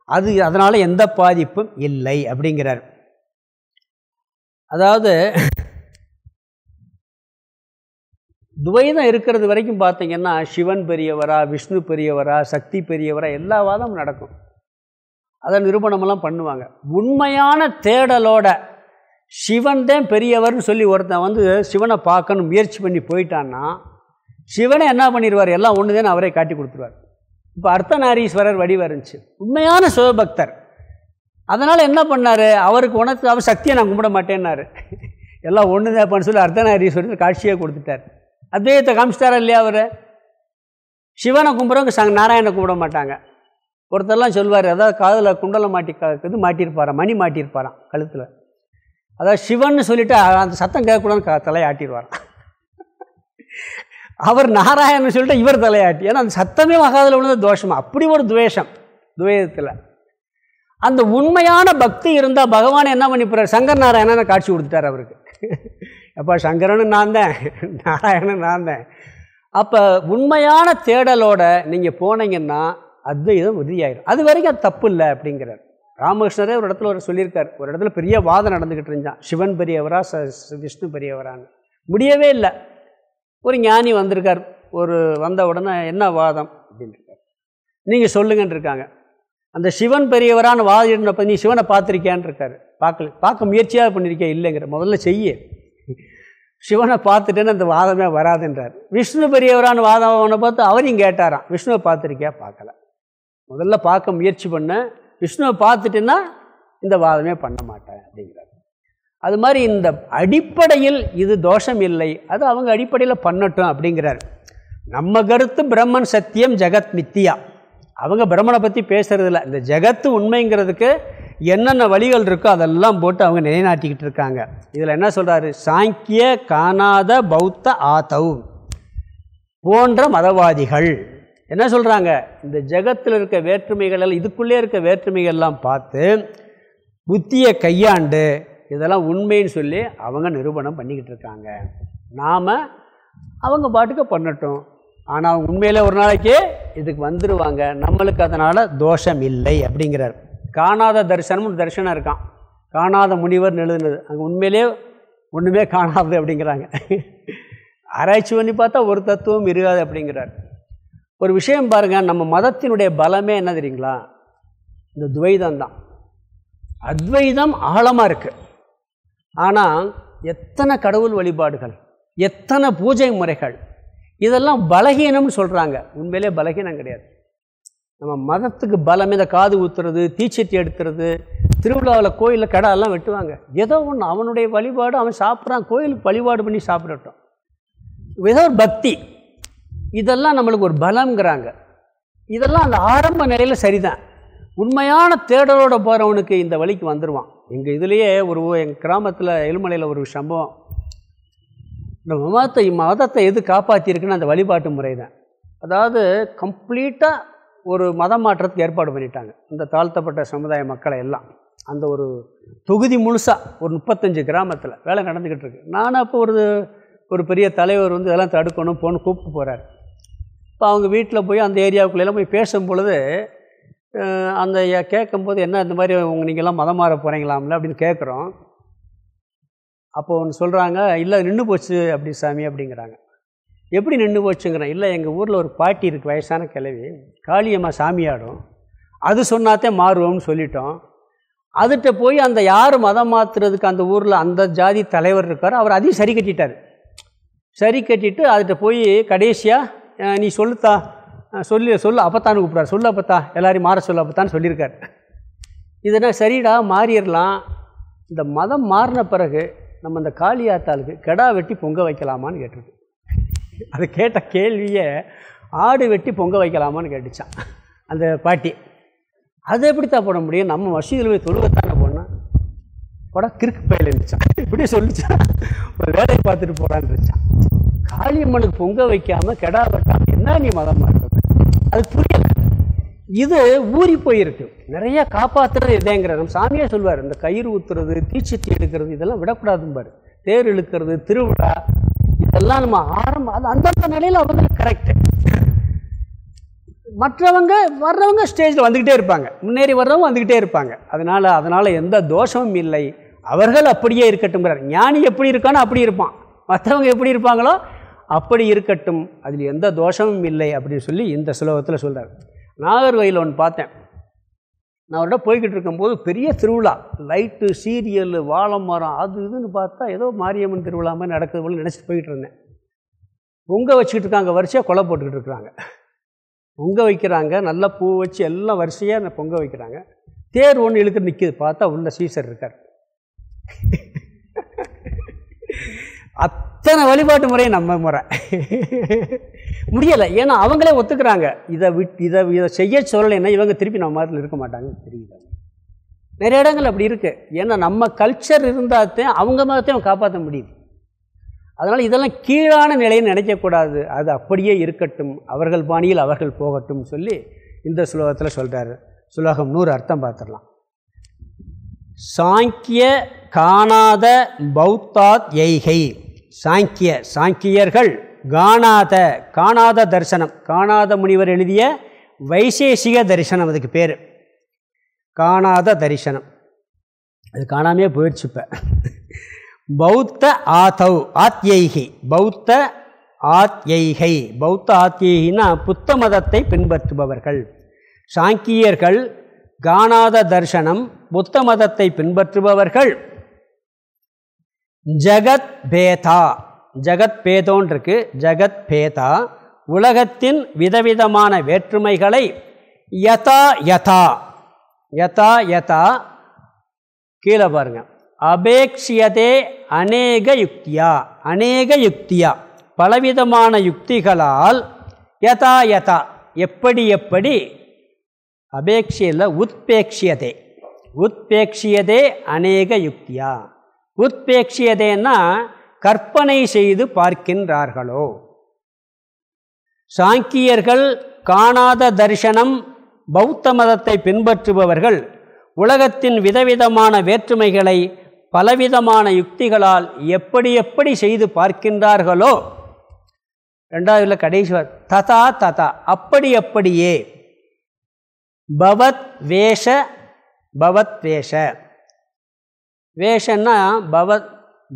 அது அதனால் எந்த பாதிப்பும் இல்லை அப்படிங்கிறார். அதாவது துவைதம் இருக்கிறது வரைக்கும் பார்த்தீங்கன்னா சிவன் பெரியவரா விஷ்ணு பெரியவரா சக்தி பெரியவரா எல்லா வாதமும் நடக்கும். அதை நிரூபணமெல்லாம் பண்ணுவாங்க. உண்மையான தேடலோட சிவன் தான் பெரியவர்னு சொல்லி ஒருத்தன் வந்து சிவனை பார்க்கணும் முயற்சி பண்ணி போயிட்டான்னா சிவனை என்ன பண்ணிடுவார்? எல்லாம் ஒன்று தான் அவரே காட்டி கொடுத்துருவார். இப்போ அர்த்தநாரீஸ்வரர் வடிவம் இருந்துச்சு உண்மையான சிவபக்தர். அதனால் என்ன பண்ணார்? அவருக்கு உணர்த்து அவர் சக்தியை நான் கும்பிட மாட்டேன்னாரு. எல்லாம் ஒன்று தான் சொல்லி அர்த்தநாரீஸ்வரர் காட்சியாக கொடுத்துட்டார். அத்வைத்தை காமிச்சிட்டாரா இல்லையா அவர்? சிவனை கும்பிட்றவங்க சங்க நாராயணனை கும்பிட மாட்டாங்க. ஒருத்தர்லாம் சொல்லுவார் அதாவது காதில் குண்டலம் மாட்டி இது மாட்டியிருப்பாராம் மணி மாட்டியிருப்பாராம் கழுத்தில். அதாவது சிவன் சொல்லிவிட்டு அந்த சத்தம் கேட்கக்கூடாதுன்னு தலையை ஆட்டிடுவாராம் அவர் நாராயணன் சொல்லிட்டு இவர் தலையாட்டி ஏன்னா அந்த சத்தமே மகாதில் உள்ளது தோஷமா? அப்படி ஒரு துவேஷம் துவேதத்தில். அந்த உண்மையான பக்தி இருந்தால் பகவான் என்ன பண்ணிப்பார் சங்கர் நாராயணனை காட்சி கொடுத்துட்டார் அவருக்கு. அப்போ சங்கரனும் நான் தான். நாராயணன் நான் தான். அப்போ உண்மையான தேடலோட நீங்கள் போனீங்கன்னா அத்வைதம் உறுதியாயிடும் அது வரைக்கும் அது தப்பு இல்லை அப்படிங்கிறார். ராமகிருஷ்ணரே ஒரு இடத்துல ஒரு சொல்லியிருக்கார். ஒரு இடத்துல பெரிய வாதம் நடந்துக்கிட்டு இருந்தான். சிவன் பெரியவரா ச விஷ்ணு பெரியவரான்னு. முடியவே இல்லை. ஒரு ஞானி வந்திருக்கார். ஒரு வந்த உடனே என்ன வாதம் அப்படின்னு நீங்கள் சொல்லுங்கன்னு இருக்காங்க. அந்த சிவன் பெரியவரான வாதிடனப்போ நீ சிவனை பார்த்துருக்கியான்னு இருக்காரு. பார்க்கல பார்க்க முயற்சியாக பண்ணியிருக்கேன் இல்லைங்கிற முதல்ல செய்ய. சிவனை பார்த்துட்டேன்னு அந்த வாதமே வராதுன்றார். விஷ்ணு பெரியவரான வாதம் அவனை பார்த்து அவரையும் கேட்டாராம் விஷ்ணுவை பார்த்துருக்கியா? பார்க்கல. முதல்ல பார்க்க முயற்சி பண்ண. விஷ்ணுவை பார்த்துட்டேன்னா இந்த வாதமே பண்ண மாட்டேன் அப்படிங்கிறார். அது மாதிரி இந்த அடிப்படையில் இது தோஷம் இல்லை. அது அவங்க அடிப்படையில் பண்ணட்டும் அப்படிங்கிறார். நம்ம கருத்து பிரம்மன் சத்தியம் ஜெகத் மித்தியா. அவங்க பிரம்மனை பற்றி பேசுகிறதில்ல இந்த ஜெகத்து உண்மைங்கிறதுக்கு என்னென்ன வழிகள் இருக்கோ அதெல்லாம் போட்டு அவங்க நிலைநாட்டிக்கிட்டு இருக்காங்க. இதில் என்ன சொல்கிறாரு சாங்கிய காணாத பௌத்த ஆதவ் போன்ற மதவாதிகள். என்ன சொல்கிறாங்க இந்த ஜெகத்தில் இருக்க வேற்றுமைகள் எல்லாம் இதுக்குள்ளே இருக்க வேற்றுமைகள்லாம் பார்த்து புத்தியை கையாண்டு இதெல்லாம் உண்மைன்னு சொல்லி அவங்க நிரூபணம் பண்ணிக்கிட்டு இருக்காங்க. நாம் அவங்க பாட்டுக்கு பண்ணட்டும். ஆனால் உண்மையில் ஒரு நாளைக்கு இதுக்கு வந்துடுவாங்க நம்மளுக்கு அதனால் தோஷம் இல்லை அப்படிங்கிறார். காணாத தரிசனம்னு தரிசனம் இருக்கான் காணாத முனிவர் எழுதுனது. அங்கே உண்மையிலே ஒன்றுமே காணாது அப்படிங்கிறாங்க. ஆராய்ச்சி பண்ணி பார்த்தா ஒரு தத்துவம் இருக்காது அப்படிங்கிறார். ஒரு விஷயம் பாருங்கள் நம்ம மதத்தினுடைய பலமே என்ன தெரியுங்களா? இந்த துவைதம் தான். அத்வைதம் ஆழமாக இருக்குது ஆனால் எத்தனை கடவுள் வழிபாடுகள் எத்தனை பூஜை முறைகள் இதெல்லாம் பலகீனம்னு சொல்கிறாங்க உண்மையிலே பலகீனம் கிடையாது. நம்ம மதத்துக்கு பலம் இந்த காது ஊத்துறது தீச்சட்டி எடுத்துறது திருவிழாவில் கோயிலில் கடாலாம் வெட்டுவாங்க. ஏதோ ஒன்று அவனுடைய வழிபாடு அவன் சாப்பிட்றான் கோயிலுக்கு வழிபாடு பண்ணி சாப்பிடட்டும். ஏதோ ஒரு பக்தி இதெல்லாம் நம்மளுக்கு ஒரு பலம்ங்கிறாங்க. இதெல்லாம் அந்த ஆரம்ப நிலையில் சரிதான். உண்மையான தேடலோடு போகிறவனுக்கு இந்த வழிக்கு வந்துடுவான் எங்கள் இதுலேயே ஒரு எங்கள் கிராமத்தில் எலுமலையில் ஒரு சம்பவம். இந்த மதத்தை மதத்தை எது காப்பாற்றிருக்குன்னு அந்த வழிபாட்டு முறை தான் அதாவது கம்ப்ளீட்டாக ஒரு மதம் மாற்றத்துக்கு ஏற்பாடு பண்ணிட்டாங்க. இந்த தாழ்த்தப்பட்ட சமுதாய மக்களை எல்லாம். அந்த ஒரு தொகுதி முழுசாக ஒரு முப்பத்தஞ்சு கிராமத்தில் வேலை நடந்துக்கிட்டு இருக்கு. நானும் அப்போ ஒரு ஒரு பெரிய தலைவர் வந்து இதெல்லாம் தடுக்கணும் போன்னு கூப்பிட்டு போகிறார் இப்போ அவங்க வீட்டில் போய் அந்த ஏரியாவுக்குள்ளெல்லாம் போய் பேசும் பொழுது அந்த கேட்கும்போது என்ன இந்த மாதிரி உங்க நீங்கள்லாம் மதம் மாற போகிறீங்களாம்ல அப்படின்னு கேட்குறோம் அப்போ ஒன்று சொல்கிறாங்க இல்லை நின்று போச்சு அப்படி சாமி அப்படிங்கிறாங்க. எப்படி நின்று போச்சுங்கிறேன் இல்லை எங்கள் ஊரில் ஒரு பாட்டி இருக்குது வயசான கிழவி. காளியம்மா சாமியாடும். அது சொன்னாத்தே மாறுவோம்னு சொல்லிட்டோம். அதுகிட்ட போய் அந்த யார் மதம் மாற்றுறதுக்கு அந்த ஊரில் அந்த ஜாதி தலைவர் இருக்கார் அவர் அதையும் சரி கட்டிட்டார். சரி கட்டிட்டு அதுகிட்ட போய் கடைசியாக நீ சொல்லுத்தா சொல்லி சொல்லு அப்பத்தான்னு கூப்பிட்றாரு. சொல்லு அப்பத்தா எல்லாரையும் மாற சொல்லு அப்பத்தான்னு சொல்லியிருக்காரு. இதுனா சரிடா மாறிடலாம். இந்த மதம் மாறின பிறகு நம்ம இந்த காளியாத்தாளுக்கு கெடா வெட்டி பொங்க வைக்கலாமான்னு கேட்டிருக்கு அது கேட்ட கேள்வியை ஆடு வெட்டி பொங்க வைக்கலாமான்னு கேட்டுச்சான் அந்த பாட்டி. அது எப்படித்தான் போட முடியும்? நம்ம மசூதியில் போய் தொழுவத்தானே போனால் போட கிறுக்கு பயில் இருந்துச்சான். இப்படி சொல்லிச்சான். ஒரு வேலையை பார்த்துட்டு போடான்னு இருந்துச்சான். காளியம்மனுக்கு பொங்க வைக்காம கெடா வெட்டாம என்ன நீ மதம் மாறுறது அது புரியல. இது ஊறி போயிருக்கு. நிறைய காப்பாத்துறது இதேங்கிற நம்ம சாமியே சொல்வார். இந்த கயிறு ஊத்துறது தீச்சட்டி எடுக்கிறது இதெல்லாம் விடக்கூடாதும்பார். தேர் இழுக்கிறது திருவிழா இதெல்லாம் நம்ம ஆரம்ப அது அந்தந்த நிலையில் அவங்க கரெக்டு மற்றவங்க வர்றவங்க ஸ்டேஜில் வந்துக்கிட்டே இருப்பாங்க. முன்னேறி வர்றவங்க வந்துக்கிட்டே இருப்பாங்க. அதனால் அதனால் எந்த தோஷமும் இல்லை. அவர்கள் அப்படியே இருக்கட்டும்ங்கிறார். ஞானி எப்படி இருக்கானோ அப்படி இருப்பான். மற்றவங்க எப்படி இருப்பாங்களோ அப்படி இருக்கட்டும். அதில் எந்த தோஷமும் இல்லை அப்படின்னு சொல்லி இந்த சுலோகத்தில் சொல்கிறார் நாகர்கோயில் ஒன்று பார்த்தேன். நான் அவர்கிட்ட போய்கிட்டு இருக்கும்போது பெரிய திருவிழா. லைட்டு சீரியல் வாழை மரம் அது இதுன்னு பார்த்தா ஏதோ மாரியம்மன் திருவிழா மாதிரி நடக்குது போல நினச்சிட்டு போய்கிட்டு இருந்தேன். பொங்க வச்சுக்கிட்டு இருக்காங்க வரிசையாக கொலை போட்டுக்கிட்டு இருக்கிறாங்க. பொங்க வைக்கிறாங்க நல்லா பூ வச்சு எல்லாம் வரிசையாக பொங்க வைக்கிறாங்க. தேர் ஒன்று இழுத்து நிற்கிது பார்த்தா உள்ள சீசர் இருக்கார். அத்தனை வழிபாட்டு முறை நம்ம முறை. முடியலை. ஏன்னா அவங்களே ஒத்துக்கிறாங்க. இதை விட் இதை இதை செய்ய சொல்லலைன்னா இவங்க திருப்பி நம்ம மதத்தில் இருக்க மாட்டாங்கன்னு தெரியல நிறைய இடங்கள் அப்படி இருக்குது ஏன்னா நம்ம கல்ச்சர் இருந்தால்தான் அவங்க மதத்தையும் காப்பாற்ற முடியுது. அதனால் இதெல்லாம் கீழான நிலையை நினைக்கக்கூடாது. அது அப்படியே இருக்கட்டும். அவர்கள் பாணியில் அவர்கள் போகட்டும் சொல்லி இந்த சுலோகத்தில் சொல்கிறாரு சுலோகம் நூறு அர்த்தம் பார்த்துடலாம். சாங்கிய காணாத பௌத்தாத் எய்கை. சாங்கிய சாங்கியர்கள் காணாத காணாத தரிசனம். காணாத முனிவர் எழுதிய வைசேஷிக தரிசனம் அதுக்கு பேர். காணாத தரிசனம். அது காணாமையே போயிடுச்சு இப்போ. பௌத்த ஆதௌ ஆத்யைகி. பௌத்த ஆத்யைகை. பௌத்த ஆத்யைகினா புத்த மதத்தை பின்பற்றுபவர்கள். சாங்கியர்கள் காணாத தர்சனம் புத்த மதத்தை பின்பற்றுபவர்கள். ஜகத் பேதா. ஜகத் பேதோன் இருக்கு. ஜகத் பேதா. உலகத்தின் விதவிதமான வேற்றுமைகளை யதா யதா. யதா யதா. கீழே பாருங்கள் அபேக்ஷியதே அநேக யுக்தியா. அநேக யுக்தியா. பலவிதமான யுக்திகளால் யதா யதா. எப்படி எப்படி? அபேக்ஷியில் உத்பேக்ஷியதே. உத்பேக்ஷியதே அநேக யுக்தியா. உத்பேக்ஷியதேன்னா கற்பனை செய்து பார்க்கின்றார்களோ? சாங்கியர்கள் காணாத தரிசனம் பௌத்த மதத்தை பின்பற்றுபவர்கள் உலகத்தின் விதவிதமான வேற்றுமைகளை பலவிதமான யுக்திகளால் எப்படி எப்படி செய்து பார்க்கின்றார்களோ? ரெண்டாவதுல கடைசி வார், ததா ததா அப்படி அப்படியே. பவத் வேஷ பவத் வேஷ. வேஷன்னா பவத்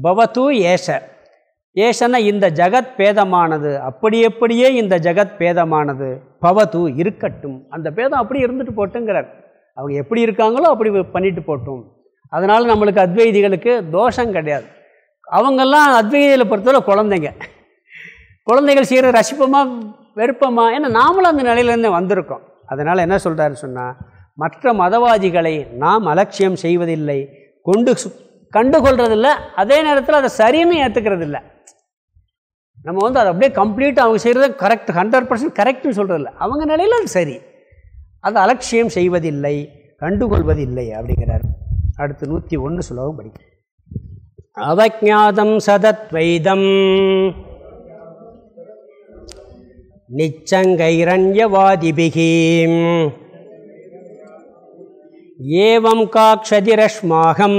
பவத்து ஏஷ. ஏஷன்னா இந்த ஜகத் பேதமானது. அப்படி எப்படியே இந்த ஜகத் பேதமானது. பவத்து இருக்கட்டும். அந்த பேதம் அப்படி இருந்துட்டு போட்டுங்கிறார். அவங்க எப்படி இருக்காங்களோ அப்படி பண்ணிட்டு போட்டும். அதனால் நம்மளுக்கு அத்வைதிகளுக்கு தோஷம் கிடையாது. அவங்கெல்லாம் அத்வைதிகளை பொறுத்தவரை குழந்தைங்க. குழந்தைகள் செய்கிற ரசிப்பமாக வெறுப்பமாக ஏன்னா நாமளும் அந்த நிலையிலேருந்து வந்திருக்கோம். அதனால் என்ன சொல்கிறாருன்னு சொன்னால் மற்ற மதவாதிகளை நாம் அலட்சியம் செய்வதில்லை. கொண்டு கண்டுகொள்றதில்ல. அதே நேரத்தில் அதை சரியுமே ஏற்றுக்கிறதில்ல நம்ம வந்து அதை அப்படியே கம்ப்ளீட்டாக அவங்க செய்கிறது கரெக்ட் ஹண்ட்ரட் பர்சன்ட் கரெக்ட்னு சொல்கிறதில்ல அவங்க நிலையில் அது சரி. அது அலட்சியம் செய்வதில்லை கண்டுகொள்வதில்லை அப்படிங்கிறார். அடுத்து நூற்றி ஒன்று சுலபம் படிக்கும் அவஜாதம் சதத்வைதம். நிச்சங்கைரண்யவாதிபிகீம் ஏவம் காக்ஷதிரஷ்மாகம்.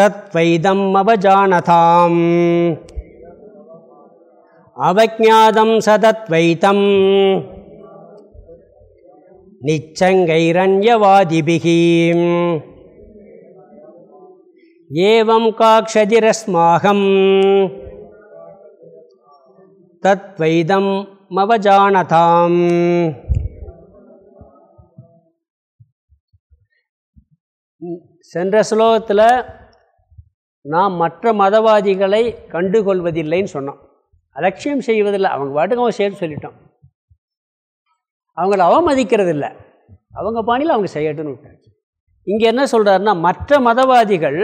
தத்வைதம் அவஜானதாம். அவஜாதம் சதத்வைத்தம் நிச்சங்கைரண்யவாதிபிகி. ஏவம் காக்ஷதிரஸ்மாகம் தத்வைதம் மவஜானதாம் சென்ற ஸ்லோகத்தில் நாம் மற்ற மதவாதிகளை கண்டுகொள்வதில்லைன்னு சொன்னோம். அலட்சியம் செய்வதில்லை. அவங்க பாட்டுக்கு அவங்க சேர்த்து சொல்லிட்டோம் அவங்கள அவமதிக்கிறது இல்லை அவங்க பாணியில் அவங்க செய்யட்டும்னு விட்டாச்சு. இங்கே என்ன சொல்கிறாருன்னா மற்ற மதவாதிகள்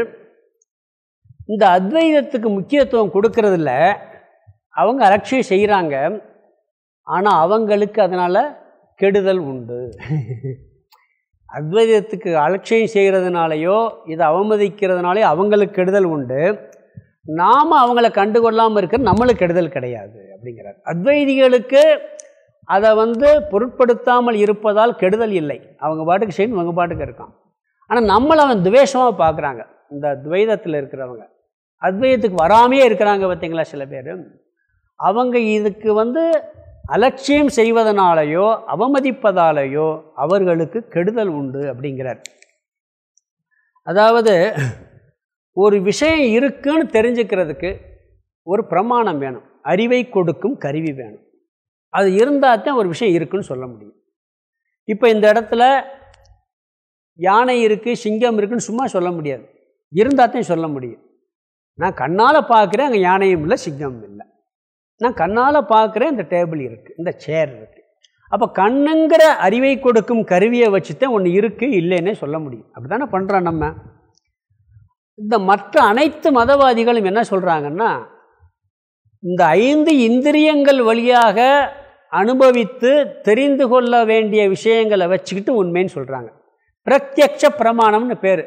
இந்த அத்வைதத்துக்கு முக்கியத்துவம் கொடுக்கறதில்ல. அவங்க அலட்சியம் செய்கிறாங்க ஆனால் அவங்களுக்கு அதனால் கெடுதல் உண்டு. அத்வைதத்துக்கு அலட்சியம் செய்கிறதுனாலையோ இதை அவமதிக்கிறதுனாலையோ அவங்களுக்கு கெடுதல் உண்டு. நாம் அவங்கள கண்டுகொள்ளாமல் இருக்கிற நம்மளுக்கு கெடுதல் கிடையாது அப்படிங்கிறார். அத்வைதிகளுக்கு அதை வந்து பொருட்படுத்தாமல் இருப்பதால் கெடுதல் இல்லை. அவங்க பாட்டுக்கு செய்யணும் அவங்க பாட்டுக்கு இருக்கான். ஆனால் நம்மளை அவன் துவேஷமாக பார்க்குறாங்க. இந்த துவைதத்தில் இருக்கிறவங்க. அத்வைதத்துக்கு வராமையே இருக்கிறாங்க பார்த்தீங்களா சில பேர்? அவங்க இதுக்கு வந்து அலட்சியம் செய்வதனாலேயோ அவமதிப்பதாலேயோ அவர்களுக்கு கெடுதல் உண்டு அப்படிங்கிறார். அதாவது ஒரு விஷயம் இருக்குன்னு தெரிஞ்சுக்கிறதுக்கு ஒரு பிரமாணம் வேணும். அறிவை கொடுக்கும் கருவி வேணும். அது இருந்தால் தான் ஒரு விஷயம் இருக்குன்னு சொல்ல முடியும். இப்போ இந்த இடத்துல யானை இருக்குது சிங்கம் இருக்குதுன்னு சும்மா சொல்ல முடியாது. இருந்தால் தான் சொல்ல முடியும். நான் கண்ணால் பார்க்குறேன் அங்கே யானையும் இல்லை சிங்கமும் இல்லை. நான் கண்ணால் பார்க்குறேன் இந்த டேபிள் இருக்குது இந்த சேர் இருக்குது அப்போ கண்ணுங்கிற அறிவை கொடுக்கும் கருவியை வச்சு தான் ஒன்று இருக்குது இல்லைன்னே சொல்ல முடியும். அப்படி தானே பண்ணுறோம் நம்ம? இந்த மற்ற அனைத்து மதவாதிகளும் என்ன சொல்கிறாங்கன்னா இந்த ஐந்து இந்திரியங்கள் வழியாக அனுபவித்து தெரிந்து கொள்ள வேண்டிய விஷயங்களை வச்சுக்கிட்டு உண்மைன்னு சொல்கிறாங்க பிரத்யக்ஷ பிரமாணம்னு பேர்.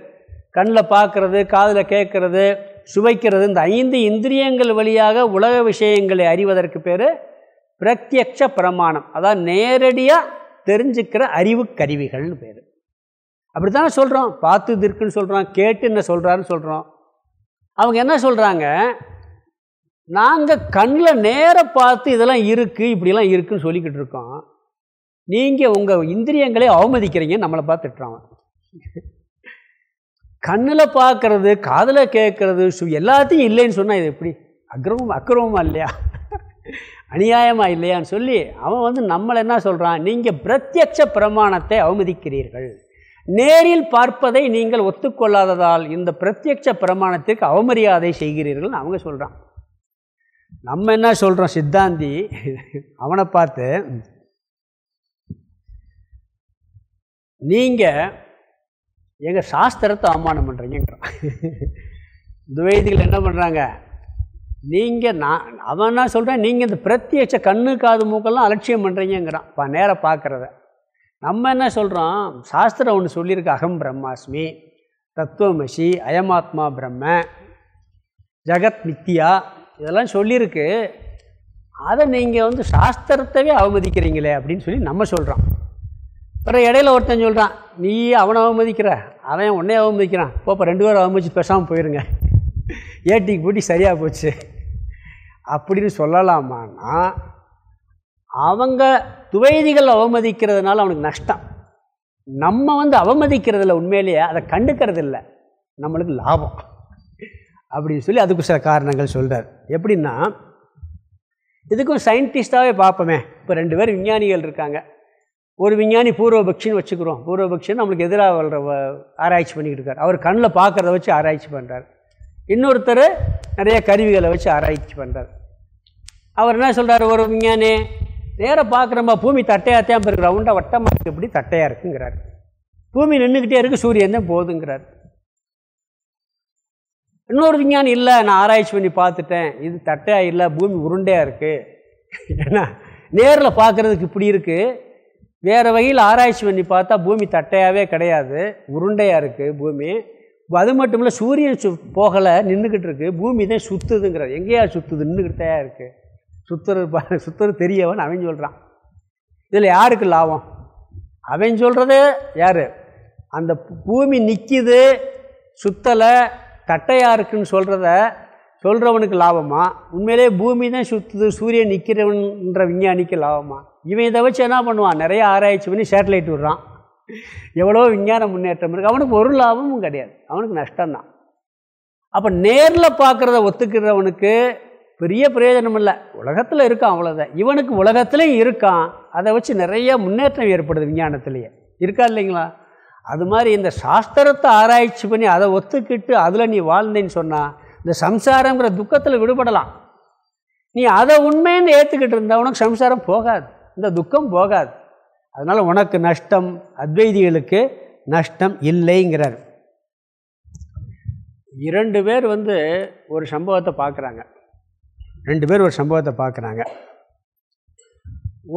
கண்ணில் பார்க்குறது காதில் கேட்குறது சுவைக்கிறது. இந்த ஐந்து இந்திரியங்கள் வழியாக உலக விஷயங்களை அறிவதற்கு பேர் பிரத்யக்ஷ பிரமாணம். அதாவது நேரடியாக தெரிஞ்சுக்கிற அறிவு கருவிகள்னு பேர். அப்படி தானே சொல்கிறோம் பார்த்து இது இருக்குன்னு சொல்கிறோம் கேட்டு என்ன சொல்கிறாருன்னு சொல்கிறோம் அவங்க என்ன சொல்கிறாங்க நாங்கள் கண்ணில் நேராக பார்த்து இதெல்லாம் இருக்குது இப்படிலாம் இருக்குதுன்னு சொல்லிக்கிட்டு இருக்கோம். நீங்கள் உங்கள் இந்திரியங்களே அவமதிக்கிறீங்க நம்மளை பார்த்துட்டுறோம் கண்ணில் பார்க்கறது காதில் கேட்குறது சு எல்லாத்தையும் இல்லைன்னு சொன்னால் இது எப்படி? அக்ரமம் அக்கிரமமாக இல்லையா? அநியாயமாக இல்லையான்னு சொல்லி அவன் வந்து நம்மளை என்ன சொல்கிறான் நீங்கள் பிரத்யட்ச பிரமாணத்தை அவமதிக்கிறீர்கள். நேரில் பார்ப்பதை நீங்கள் ஒத்துக்கொள்ளாததால் இந்த பிரத்யட்ச பிரமாணத்திற்கு அவமரியாதை செய்கிறீர்கள் அவங்க சொல்கிறான் நம்ம என்ன சொல்கிறோம் சித்தாந்தி? அவனை பார்த்து நீங்கள் எங்கள் சாஸ்திரத்தை அவமானம் பண்ணுறீங்கிறான் துவைதிகள் என்ன பண்ணுறாங்க நீங்கள் நான் அவன் என்ன சொல்கிறேன் நீங்கள் இந்த பிரத்யட்ச கண்ணு காது மூக்கெல்லாம் அலட்சியம் பண்ணுறீங்கிறான் இப்போ நேராக பார்க்குறத நம்ம என்ன சொல்கிறோம் சாஸ்திரம் ஒன்று சொல்லியிருக்கு அகம் பிரம்மாஸ்மி தத்துவமசி அயமாத்மா பிரம்ம ஜகத் மித்தியா இதெல்லாம் சொல்லியிருக்கு. அதை நீங்கள் வந்து சாஸ்திரத்தவே அவமதிக்கிறீங்களே அப்படின்னு சொல்லி நம்ம சொல்கிறோம் அப்புறம் இடையில ஒருத்தன் சொல்கிறான் நீ அவனை அவமதிக்கிற அவன் உன்னே அவமதிக்கிறான். போப்போ ரெண்டு பேரும் அவமதிச்சு பேசாமல் போயிருங்க. ஏட்டிக்கு பூட்டி சரியாக போச்சு. அப்படின்னு சொல்லலாமான்னா அவங்க துவைதிகள் அவமதிக்கிறதுனால அவனுக்கு நஷ்டம். நம்ம வந்து அவமதிக்கிறதில்ல உண்மையிலேயே அதை கண்டுக்கிறது இல்லை நம்மளுக்கு லாபம். அப்படின்னு சொல்லி அதுக்கு சில காரணங்கள் சொல்கிறார் எப்படின்னா இதுக்கும் சயின்டிஸ்டாகவே பார்ப்போமே. இப்போ ரெண்டு பேர் விஞ்ஞானிகள் இருக்காங்க. ஒரு விஞ்ஞானி பூர்வபக்ஷின்னு வச்சுக்கிறோம். பூர்வபக்ஷின்னு நம்மளுக்கு எதிராக வளர ஆராய்ச்சி பண்ணிக்கிட்டு இருக்கார். அவர் கண்ணில் பார்க்குறத வச்சு ஆராய்ச்சி பண்ணுறார் இன்னொருத்தர் நிறைய கருவிகளை வச்சு ஆராய்ச்சி பண்ணுறார் அவர் என்ன சொல்கிறார் ஒரு விஞ்ஞானி நேராக பார்க்குறோமா பூமி தட்டையாகத்தான் இப்போ இருக்கு ரவுண்டாக வட்டமாக இருக்குது இப்படி தட்டையாக இருக்குங்கிறார். பூமி நின்றுக்கிட்டே இருக்குது சூரியன் தான் போகுதுங்கிறார். இன்னொரு விஞ்ஞானி இல்லை நான் ஆராய்ச்சி பண்ணி பார்த்துட்டேன். இது தட்டையாக இல்லை. பூமி உருண்டையாக இருக்குது ஏன்னா நேரில் பார்க்குறதுக்கு இப்படி இருக்குது வேறு வகையில் ஆராய்ச்சி பண்ணி பார்த்தா பூமி தட்டையாகவே கிடையாது உருண்டையாக இருக்குது பூமி. அது மட்டும் இல்லை சூரியன் சு போகலை நின்றுக்கிட்டு இருக்குது பூமி தான் சுற்றுதுங்கிறார் எங்கேயா சுற்றுது நின்றுக்கிட்டே இருக்குது சுற்றுறது பா சுற்றுறது தெரியவன் அவன் சொல்கிறான் இதில் யாருக்கு லாபம்? அவன் சொல்கிறது யார்? அந்த பூமி நிற்கிது சுத்தலை தட்டையாக இருக்குன்னு சொல்கிறத சொல்கிறவனுக்கு லாபமா? உண்மையிலே பூமி தான் சுற்றுது சூரியன் நிற்கிறவன்ற விஞ்ஞானிக்கு லாபமா? இவன் இதை வச்சு என்ன பண்ணுவான்? நிறைய ஆராய்ச்சி பண்ணி சேட்டலைட் விடுறான். எவ்வளோ விஞ்ஞான முன்னேற்றம் இருக்குது அவனுக்கு ஒரு லாபமும் கிடையாது. அவனுக்கு நஷ்டம்தான். அப்போ நேரில் பார்க்குறத ஒத்துக்கிறவனுக்கு பெரிய பிரயோஜனம் இல்லை. உலகத்தில் இருக்கான் அவ்வளோதான் இவனுக்கு உலகத்துலேயும் இருக்கான். அதை வச்சு நிறைய முன்னேற்றம் ஏற்படுது விஞ்ஞானத்திலேயே. இருக்கா இல்லைங்களா? அது மாதிரி இந்த சாஸ்திரத்தை ஆராய்ச்சி பண்ணி அதை ஒத்துக்கிட்டு அதில் நீ வாழ்ந்தேன்னு சொன்னால் இந்த சம்சாரங்கிற துக்கத்தில் விடுபடலாம். நீ அதை உண்மைன்னு ஏற்றுக்கிட்டு இருந்தால் உனக்கு சம்சாரம் போகாது. இந்த துக்கம் போகாது. அதனால் உனக்கு நஷ்டம் அத்வைதிகளுக்கு நஷ்டம் இல்லைங்கிறார். இரண்டு பேர் வந்து ஒரு சம்பவத்தை பார்க்குறாங்க ரெண்டு பேர் ஒரு சம்பவத்தை பார்க்குறாங்க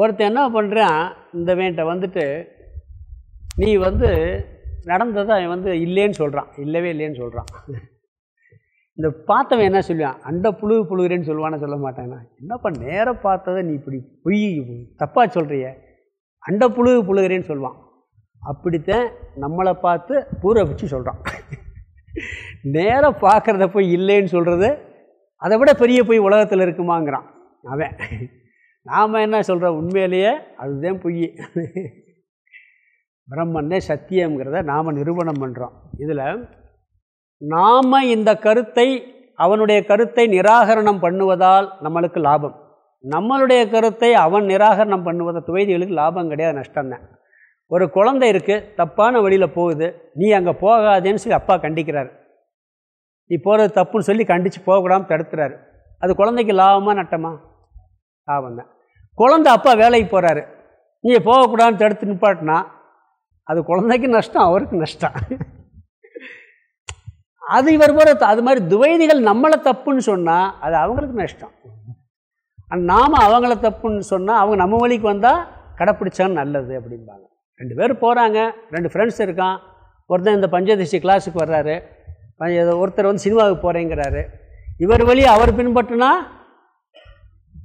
ஒருத்தன் என்ன பண்ணுறான் இந்த வேண்ட வந்துட்டு நீ வந்து நடந்ததை அவன் வந்து இல்லைன்னு சொல்கிறான் இல்லவே இல்லைன்னு சொல்கிறான் இந்த பார்த்தவன் என்ன சொல்லுவான்? அண்ட புழு புழுகிறேன்னு சொல்லுவான்னு சொல்ல மாட்டானா? என்னப்பா நேராக பார்த்ததை நீ இப்படி பொய் தப்பாக சொல்கிறிய அண்ட புழு புழுகிறேன்னு சொல்லுவான். அப்படித்தான் நம்மளை பார்த்து பூரை வச்சு சொல்கிறான் நேராக பார்க்குறத போய் இல்லைன்னு சொல்கிறது அதை விட பெரிய போய் உலகத்தில் இருக்குமாங்கிறான் அவன். நாம் என்ன சொல்கிறோம் உண்மையிலேயே அதுதான் பொய். பிரம்மன்னே சத்தியங்கிறத நாம் நிரூபணம் பண்ணுறோம் இதில் நாம் இந்த கருத்தை அவனுடைய கருத்தை நிராகரணம் பண்ணுவதால் நம்மளுக்கு லாபம். நம்மளுடைய கருத்தை அவன் நிராகரணம் பண்ணுவதை துவைதிகளுக்கு லாபம் கிடையாது நஷ்டம்தான் ஒரு குழந்தை இருக்குது தப்பான வழியில் போகுது நீ அங்கே போகாதேன்னு சொல்லி அப்பா கண்டிக்கிறார். நீ போகிறது தப்புன்னு சொல்லி கண்டித்து போகக்கூடாமல் தடுத்துறாரு அது குழந்தைக்கு லாபமாக நட்டமா? லாபம் தான். குழந்தை அப்பா வேலைக்கு போகிறாரு நீ போகக்கூடாதுன்னு தடுத்து நிப்பாட்டினா அது குழந்தைக்கு நஷ்டம் அவருக்கு நஷ்டம். அது இவர் போகிற அது மாதிரி துவைதிகள் நம்மளை தப்புன்னு சொன்னால் அது அவங்களுக்கு நஷ்டம். நாம் அவங்கள தப்புன்னு சொன்னால் அவங்க நம்ம வழிக்கு வந்தால் கடைப்பிடிச்சான்னு நல்லது அப்படிம்பாங்க. ரெண்டு பேர் போகிறாங்க ரெண்டு ஃப்ரெண்ட்ஸ் இருக்கான் ஒருத்தன் இந்த பஞ்சதிசி கிளாஸுக்கு வர்றாரு ஒருத்தர் வந்து சினிமாவுக்கு போகிறேங்கிறாரு இவர் வழி அவர் பின்பற்றினா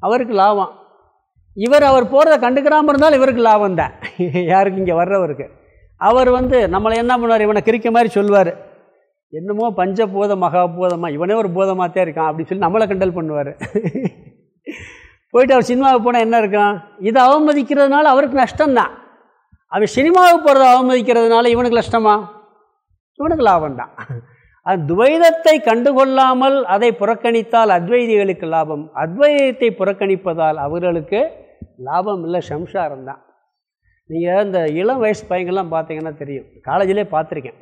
அவருக்கு லாபம். இவர் அவர் போகிறத கண்டுக்கிறாமல் இருந்தாலும் இவருக்கு லாபம் தான் (laughs) யாருக்கு இங்கே வர்றவருக்கு. அவர் வந்து நம்மளை என்ன பண்ணுவார்? இவனை கிரிக்க மாதிரி சொல்லுவார் என்னமோ பஞ்சபூத மகாபூதமாக இவனே ஒரு பூதமாக தான் இருக்கான் அப்படின்னு சொல்லி நம்மளை கண்டல் பண்ணுவார். போயிட்டு அவர் சினிமாவுக்கு போனால் என்ன இருக்கான்? இதை அவமதிக்கிறதுனால அவருக்கு நஷ்டம்தான். அவன் சினிமாவுக்கு போகிறத அவமதிக்கிறதுனால இவனுக்கு நஷ்டமா? இவனுக்கு லாபம் தான் அது துவைதத்தை கண்டுகொள்ளாமல் அதை புறக்கணித்தால் அத்வைதிகளுக்கு லாபம். அத்வைதத்தை புறக்கணிப்பதால் அவர்களுக்கு லாபம் இல்லை சம்சாரம் தான் நீங்கள் இந்த இளம் வயசு பையங்கள்லாம் பார்த்தீங்கன்னா தெரியும். காலேஜிலே பார்த்துருக்கேன்.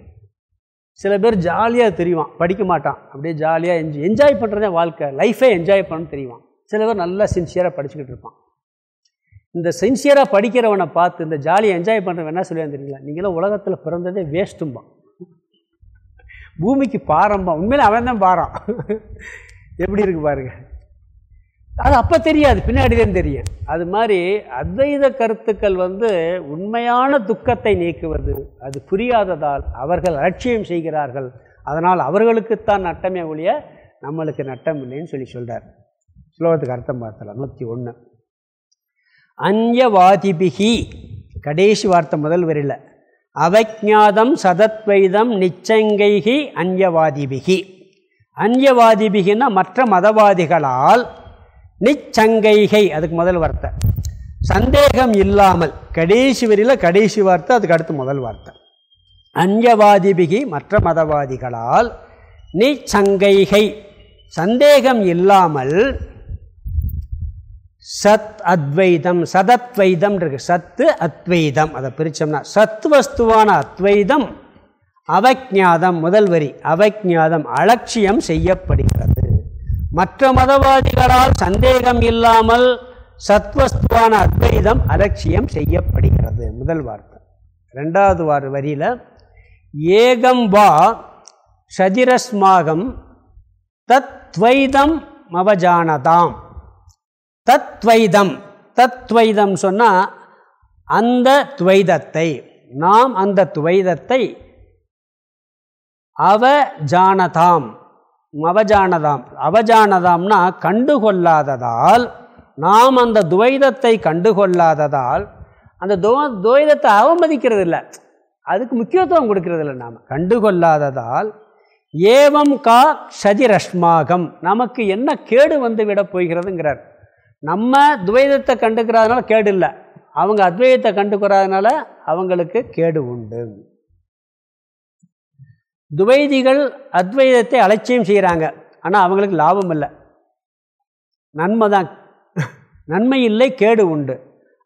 சில பேர் ஜாலியாக தெரிவான் படிக்க மாட்டான். அப்படியே ஜாலியாக என்ஜாய் என்ஜாய் பண்ணுறதே வாழ்க்கை. லைஃபே என்ஜாய் பண்ணு தெரியுவான் சில பேர் நல்லா சின்சியராக படிச்சுக்கிட்டு இருப்பான். இந்த சின்சியராக படிக்கிறவனை பார்த்து இந்த ஜாலியை என்ஜாய் பண்ணுறவன் என்ன சொல்லுவான் தெரியல நீங்களாம் உலகத்தில் பிறந்ததே வேஸ்ட்டும்பான் பூமிக்கு பாரம்பா. உண்மையிலே அவன் தான் பாரம் (laughs) எப்படி இருக்கு பாருங்கள் அது அப்போ தெரியாது பின்னாடி தான் தெரியும். அது மாதிரி அத்வைத கருத்துக்கள் வந்து உண்மையான துக்கத்தை நீக்குவது அது புரியாததால் அவர்கள் அலட்சியம் செய்கிறார்கள். அதனால் அவர்களுக்குத்தான் நட்டமே ஒழிய நம்மளுக்கு நட்டம் இல்லைன்னு சொல்லி சொல்கிறார் ஸ்லோகத்துக்கு அர்த்தம் பார்த்தலாம் நூற்றி ஒன்று அந்யவாதிபிகி கடைசி வார்த்தை முதல் வரில அவஜாதம் சதத்வைதம் நிச்சங்கைகி அந்யவாதிபிகி அந்யவாதிபிகின்னா மற்ற மதவாதிகளால் நிச்சங்கைகை. அதுக்கு முதல் வார்த்தை. சந்தேகம் இல்லாமல். கடைசி வரியில் கடைசி வார்த்தை அதுக்கு அடுத்து முதல் வார்த்தை. அஞ்சவாதிபிகி மற்ற மதவாதிகளால் நிச்சங்கைகை. சந்தேகம் இல்லாமல் சத் அத்வைதம் சதத்வைதம் இருக்கு. சத்து அத்வைதம். அதை பிரித்தோம்னா சத்வஸ்துவான அத்வைதம் அவஜாதம் முதல் வரி. அவஜாதம் அலட்சியம் செய்யப்படுகிறது. மற்ற மதவாதிகளால் சந்தேகம் இல்லாமல் சத்வஸ்துவான அத்வைதம் அலட்சியம் செய்யப்படுகிறது. முதல் வார்த்தை. ரெண்டாவது வார வரியில் ஏகம் வா சதிரஸ்மாகம் தத்வைதம் மவஜானதாம் தத்வைதம் தத்வைதம் சொன்னால் அந்த துவைதத்தை நாம் அந்த துவைதத்தை அவ ஜானதாம். அவஜானதாம். அவஜானதாம்னா கண்டுகொள்ளாததால் நாம் அந்த துவைதத்தை கண்டுகொள்ளாததால் அந்த துவ துவைதத்தை அவமதிக்கிறது இல்லை அதுக்கு முக்கியத்துவம் கொடுக்கறது இல்லை நாம். கண்டுகொள்ளாததால் ஏவம் கா சதிரஷ்மாகம் நமக்கு என்ன கேடு வந்து விட போகிறதுங்கிறார். நம்ம துவைதத்தை கண்டுக்கிறதுனால கேடு இல்லை. அவங்க அத்வைதத்தை கண்டுக்கிறதுனால அவங்களுக்கு கேடு உண்டு. துவைதிகள் அத்வைதத்தை அலட்சியம் செய்கிறாங்க ஆனால் அவங்களுக்கு லாபம் இல்லை. நன்மை தான். நன்மை இல்லை கேடு உண்டு.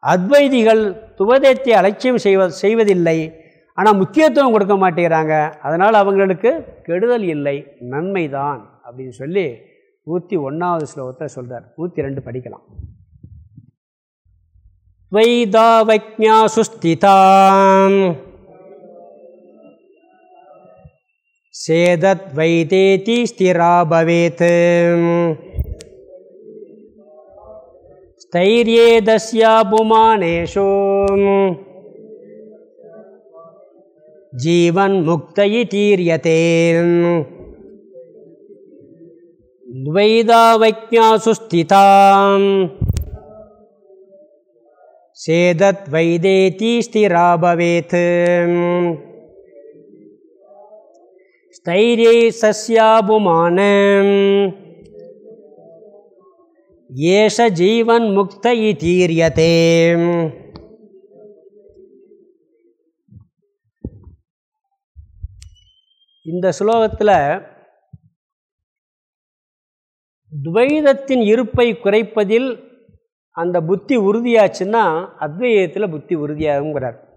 அத்வைதிகள் துவைதத்தை அலட்சியம் செய்வ செய்வதில்லை. ஆனால் முக்கியத்துவம் கொடுக்க மாட்டேங்கிறாங்க. அதனால் அவங்களுக்கு கெடுதல் இல்லை நன்மை தான் அப்படின்னு சொல்லி நூற்றி ஒன்றாவது ஸ்லோகத்தை சொல்கிறார் நூற்றி ரெண்டு படிக்கலாம். துவைதாவஜா சுஸ்திதாம் சேதத்வைதேதி ஸ்திரா பவேத் स्थैर्येदस्यापुमानेषु जीवन्मुक्त इतीर्यते द्वैदावज्ञासु स्थिताम् सेदद्वैदेति स्थिरा भवेत् ஸ்தைரியை சஸ்யாபுமான. ஏஷ ஜீவன் முக்த தீரியதே. இந்த ஸ்லோகத்தில் துவைதத்தின் இருப்பை குறைப்பதில் அந்த புத்தி உறுதியாச்சுன்னா அத்வைதத்தில் புத்தி உறுதியாகுங்கிறார்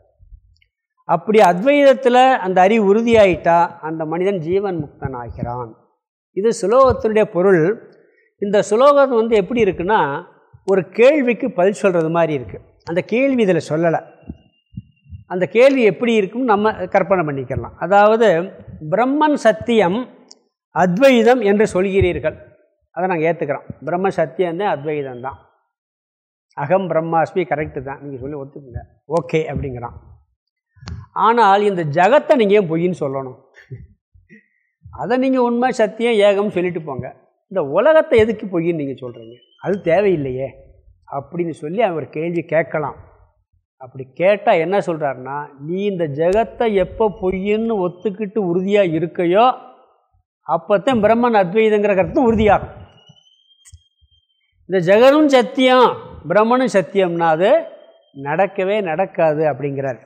அப்படி அத்வைதத்தில் அந்த அறிவு உறுதியாயிட்டா அந்த மனிதன் ஜீவன் முக்தன் ஆகிறான் இது சுலோகத்தினுடைய பொருள். இந்த சுலோகம் வந்து எப்படி இருக்குன்னா ஒரு கேள்விக்கு பதில் சொல்கிறது மாதிரி இருக்குது அந்த கேள்வி இதில் சொல்லலை. அந்த கேள்வி எப்படி இருக்குன்னு நம்ம கற்பனை பண்ணிக்கலாம் அதாவது பிரம்மன் சத்தியம் அத்வைதம் என்று சொல்கிறீர்கள். அதை நாங்கள் ஏற்றுக்கிறோம் பிரம்ம சத்தியம் தான் அத்வைதம் தான் அகம் பிரம்மாஸ்மி கரெக்டு தான். நீங்கள் சொல்லி ஒத்துக்குங்க. ஓகே அப்படிங்கிறான். ஆனால் இந்த ஜகத்தை நீங்கள் ஏன் பொய்ன்னு சொல்லணும்? அதை நீங்கள் உண்மை சத்தியம் ஏகம்னு சொல்லிட்டு போங்க. இந்த உலகத்தை எதுக்கு பொய்ன்னு நீங்கள் சொல்கிறீங்க அது தேவையில்லையே. அப்படின்னு சொல்லி அவர் கேள்வி கேட்கலாம். அப்படி கேட்டால் என்ன சொல்கிறாருன்னா நீ இந்த ஜெகத்தை எப்போ பொய்ன்னு ஒத்துக்கிட்டு உறுதியாக இருக்கையோ அப்போத்தான் பிரம்மன் அத்வைதங்கிற கருத்து உறுதியாகும். இந்த ஜெகனும் சத்தியம் பிரம்மனும் சத்தியம்னா அது நடக்கவே நடக்காது அப்படிங்கிறார்.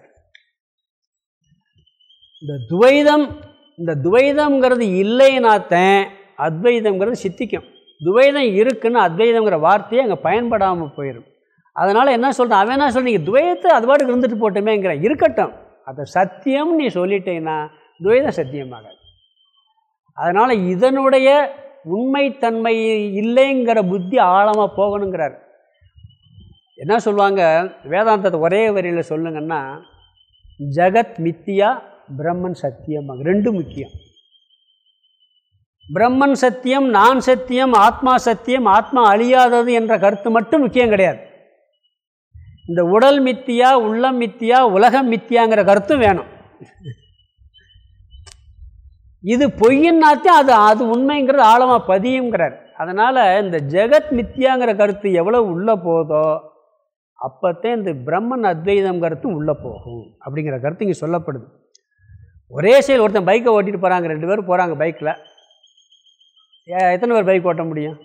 இந்த துவைதம் இந்த துவைதம்ங்கிறது இல்லைனாத்தேன் அத்வைதங்கிறது சித்திக்கும். துவைதம் இருக்குன்னு அத்வைதங்கிற வார்த்தையே அங்கே பயன்படாமல் போயிடும் அதனால் என்ன சொல்கிறேன் அவன் என்ன சொல்கிறீங்க துவைதத்தை அது பாட்டுக்கு இருந்துட்டு போட்டோமேங்கிற. இருக்கட்டும். அதை சத்தியம் நீ சொல்லிட்டேன்னா துவைதம் சத்தியமாகாது. அதனால் இதனுடைய உண்மைத்தன்மை இல்லைங்கிற புத்தி ஆழமாக போகணுங்கிறார். என்ன சொல்லுவாங்க? வேதாந்தத்தை ஒரே வரியில் சொல்லுங்கன்னா ஜகத் மித்தியா பிரம்மன் சத்தியம். ரெண்டு முக்கியம். பிரம்மன் சத்தியம் நான் சத்தியம் ஆத்மா சத்தியம் ஆத்மா அழியாதது என்ற கருத்து மட்டும் முக்கியம் கிடையாது. இந்த உடல் மித்தியா உள்ளம் மித்தியா உலகம் மித்தியாங்கிற கருத்தும் வேணும். இது பொய்யின்னாத்தையும் அது அது உண்மைங்கிறது ஆழமாக பதியுங்கிறார் அதனால் இந்த ஜெகத் மித்தியாங்கிற கருத்து எவ்வளோ உள்ளே போதோ அப்போத்தான் இந்த பிரம்மன் அத்வைதம் கருத்து உள்ளே போகும் அப்படிங்கிற கருத்து இங்கே சொல்லப்படுது. ஒரே செயல் ஒருத்தன் பைக்கை ஓட்டிகிட்டு போகிறாங்க ரெண்டு பேரும் போகிறாங்க பைக்கில் எத்தனை பேர் பைக் ஓட்ட முடியும்?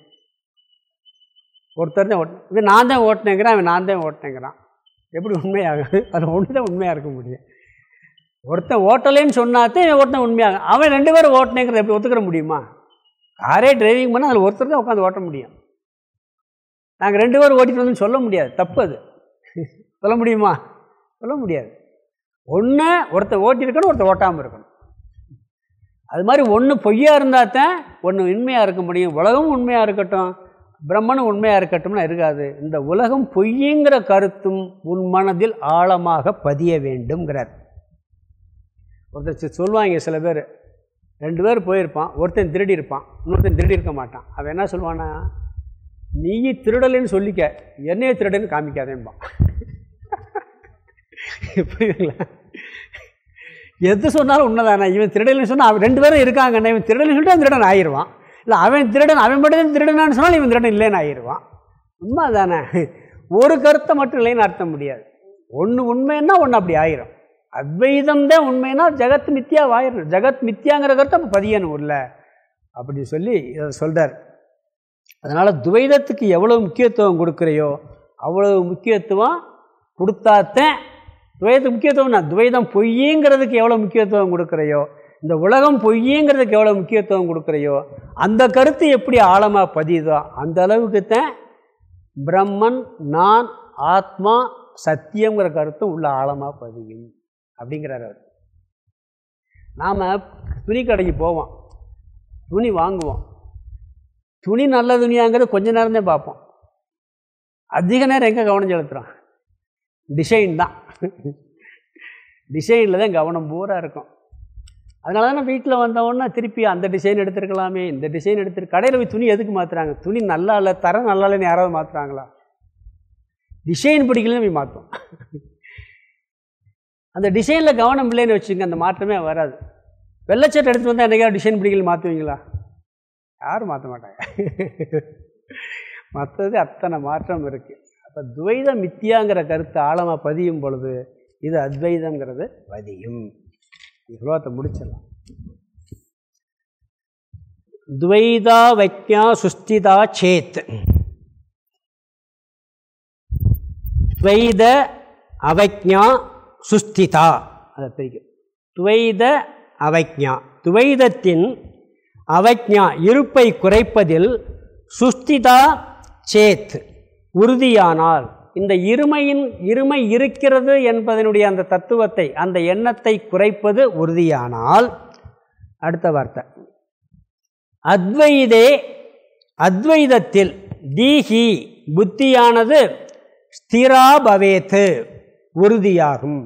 ஒருத்தர் தான் ஓட்ட இவன் நான் தான் ஓட்டினேங்கிறான் அவன் நான் தான் ஓட்டினேங்கிறான். எப்படி உண்மையாகுது? அது ஒன்று தான் உண்மையாக இருக்க முடியும். ஒருத்தன் ஓட்டலைன்னு சொன்னாத்தான் இவன் ஒருத்தன் உண்மையாகும் அவன் ரெண்டு பேரும் ஓட்டினேங்கிறத எப்படி ஒத்துக்கிற முடியுமா? காரே டிரைவிங் பண்ணால் அதில் ஒருத்தர் தான் உட்காந்து ஓட்ட முடியும். நாங்கள் ரெண்டு பேரும் ஓட்டிட்டு வந்து சொல்ல முடியாது. தப்பு அது. சொல்ல முடியுமா? சொல்ல முடியாது. ஒன்று ஒருத்தர் ஓட்டியிருக்கணும் ஒருத்தர் ஓட்டாமல் இருக்கணும். அது மாதிரி ஒன்று பொய்யாக இருந்தால் தான் ஒன்று உண்மையாக இருக்க முடியும். உலகமும் உண்மையாக இருக்கட்டும் பிரம்மனும் உண்மையாக இருக்கட்டும்னு இருக்காது. இந்த உலகம் பொய்யுங்கிற கருத்தும் உன் மனதில் ஆழமாக பதிய வேண்டும்ங்கிறார். ஒருத்தர் சொல்லுவாங்க சில பேர். ரெண்டு பேர் போயிருப்பான் ஒருத்தன் திருடி இருப்பான் இன்னொருத்தன் திருடி இருக்க மாட்டான். அவன் என்ன சொல்லுவானா நீ திருடலைன்னு சொல்லிக்க என்னையே திருடன்னு காமிக்காதேம்பான். புரியுதுங்களா எது சொன்னாலும் உண்மைதானே? இவன் திருடலைன்னு சொன்னால் அவன் ரெண்டு பேரும் இருக்காங்கண்ணே இவன் திருடலைன்னு சொல்லிட்டு அவன் திருடன் ஆயிடுவான். இல்லை அவன் திருடன் அவன் மட்டும் திருடனான்னு சொன்னால் இவன் திருடன் இல்லைன்னு ஆயிடுவான். உண்மை தானே ஒரு கருத்தை மட்டும் இல்லைன்னு அர்த்தம் முடியாது. ஒன்று உண்மைன்னா ஒன்று அப்படி ஆயிரும். அத்வைதம் தான் உண்மைன்னா ஜெகத் மித்தியா ஆயிரும் ஜெகத் மித்தியாங்கிற கருத்தை அப்போ பதியணும் உள்ள அப்படின்னு சொல்லி இதை சொல்கிறார் அதனால் துவைதத்துக்கு எவ்வளோ முக்கியத்துவம் கொடுக்குறையோ அவ்வளோ முக்கியத்துவம் கொடுத்தாத்தான் துவைதத்துக்கு முக்கியத்துவம் நான் துவைதம் பொய்யுங்கிறதுக்கு எவ்வளோ முக்கியத்துவம் கொடுக்குறையோ இந்த உலகம் பொய்யுங்கிறதுக்கு எவ்வளோ முக்கியத்துவம் கொடுக்குறையோ அந்த கருத்து எப்படி ஆழமாக பதியுதோ அந்த அளவுக்கு தான் பிரம்மன் நான் ஆத்மா சத்தியங்கிற கருத்தும் உள்ள ஆழமாக பதியும் அப்படிங்கிறார் அவர். நாம் துணி கடைக்கு போவோம் துணி வாங்குவோம். துணி நல்ல துணியாங்கிறது கொஞ்ச நேரம் தான் பார்ப்போம். அதிக நேரம் எங்கே கவனம் செலுத்துகிறோம் டிசைன் தான். டிசைனில் தான் கவனம் பூரா இருக்கும். அதனால தானே வீட்டில் வந்தவொடனே திருப்பி அந்த டிசைன் எடுத்துருக்கலாமே இந்த டிசைன் எடுத்துரு கடையில் போய் துணி எதுக்கு மாற்றுறாங்க துணி நல்லா இல்லை தரம் நல்லா இல்லைன்னு யாராவது மாற்றுறாங்களா டிசைன் பிடிக்கலன்னு போய் மாற்றும் அந்த டிசைனில் கவனம் இல்லைன்னு வச்சுங்க அந்த மாற்றமே வராது. வெள்ளச்சட்டை எடுத்துகிட்டு வந்தால் என்றைக்காவது டிசைன் பிடிக்கல மாற்றுவீங்களா யாரும் மாற்ற மாட்டாங்க. மற்றது அத்தனை மாற்றம் இருக்குது அப்போ துவைதம் மித்தியாங்கிற கருத்து ஆழமாக பதியும் பொழுது இது அத்வைதங்கிறது பதியும். ஸ்லோகத்தை முடிச்சிடலாம். துவைதா வைக்யா சுஸ்திதா சேத். துவைத அவக்ஞா சுஸ்திதா அதை பிரிக்கும். துவைத அவக்ஞா துவைதத்தின் அவக்ஞா இருப்பை குறைப்பதில் சுஸ்திதா சேத். உறுதியானால் இந்த இருமையின் இருமை இருக்கிறது என்பதனுடைய அந்த தத்துவத்தை அந்த எண்ணத்தை குறைப்பது உறுதியானால் அடுத்த வார்த்தை. அத்வைதே அத்வைதத்தில் தீஹி புத்தியானது ஸ்திரா பவேத்து உறுதியாகும்.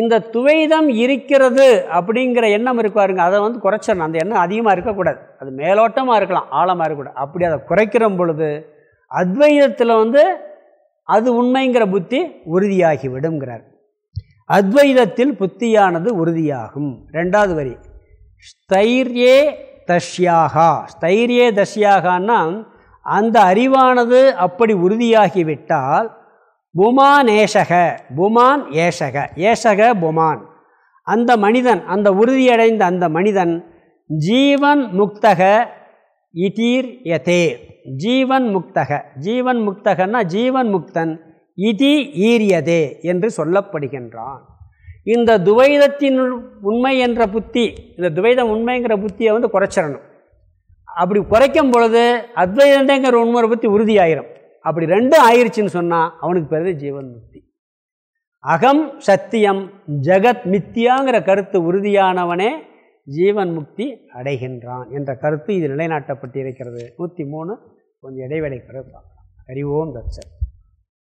இந்த துவைதம் இருக்கிறது அப்படிங்கிற எண்ணம் இருக்காருங்க அதை வந்து குறைச்சிடணும். அந்த எண்ணம் அதிகமாக இருக்கக்கூடாது. அது மேலோட்டமாக இருக்கலாம் ஆழமாக இருக்கக்கூடாது. அப்படி அதை குறைக்கிற பொழுது அத்வைதத்தில் வந்து அது உண்மைங்கிற புத்தி உறுதியாகி விடுங்கிறார் அத்வைதத்தில் புத்தியானது உறுதியாகும். ரெண்டாவது வரி. ஸ்தைரியே தஷ்யாகா. ஸ்தைரியே தஷ்யாகான்னா அந்த அறிவானது அப்படி உறுதியாகிவிட்டால் புமான் ஏஷக. புமான் ஏஷக. ஏஷக புமான். அந்த மனிதன் அந்த உறுதியடைந்த அந்த மனிதன் ஜீவன் முக்தக இதீர் யதே ஜீவன் முக்தக ஜீவன் முக்தகன்னா ஜீவன் முக்தன் இதி ஈரியதே என்று சொல்லப்படுகின்றான். இந்த துவைதத்தின் உண்மை என்ற புத்தி இந்த துவைதம் உண்மைங்கிற புத்தியை வந்து குறைச்சிடணும். அப்படி குறைக்கும் பொழுது அத்வைதங்கிற உண்மை புத்தி உறுதியாயிரும். அப்படி ரெண்டும் ஆயிடுச்சுன்னு சொன்னால் அவனுக்கு பிறகு ஜீவன் முக்தி அகம் சத்தியம் ஜெகத் மித்தியாங்கிற கருத்து உறுதியானவனே ஜீவன் முக்தி அடைகின்றான் என்ற கருத்து இது நிலைநாட்டப்பட்டிருக்கிறது. நூற்றி மூணு கொஞ்சம் இடைவேளை பிறகு பார்க்கலாம். ஹரி ஓம் தட்சன்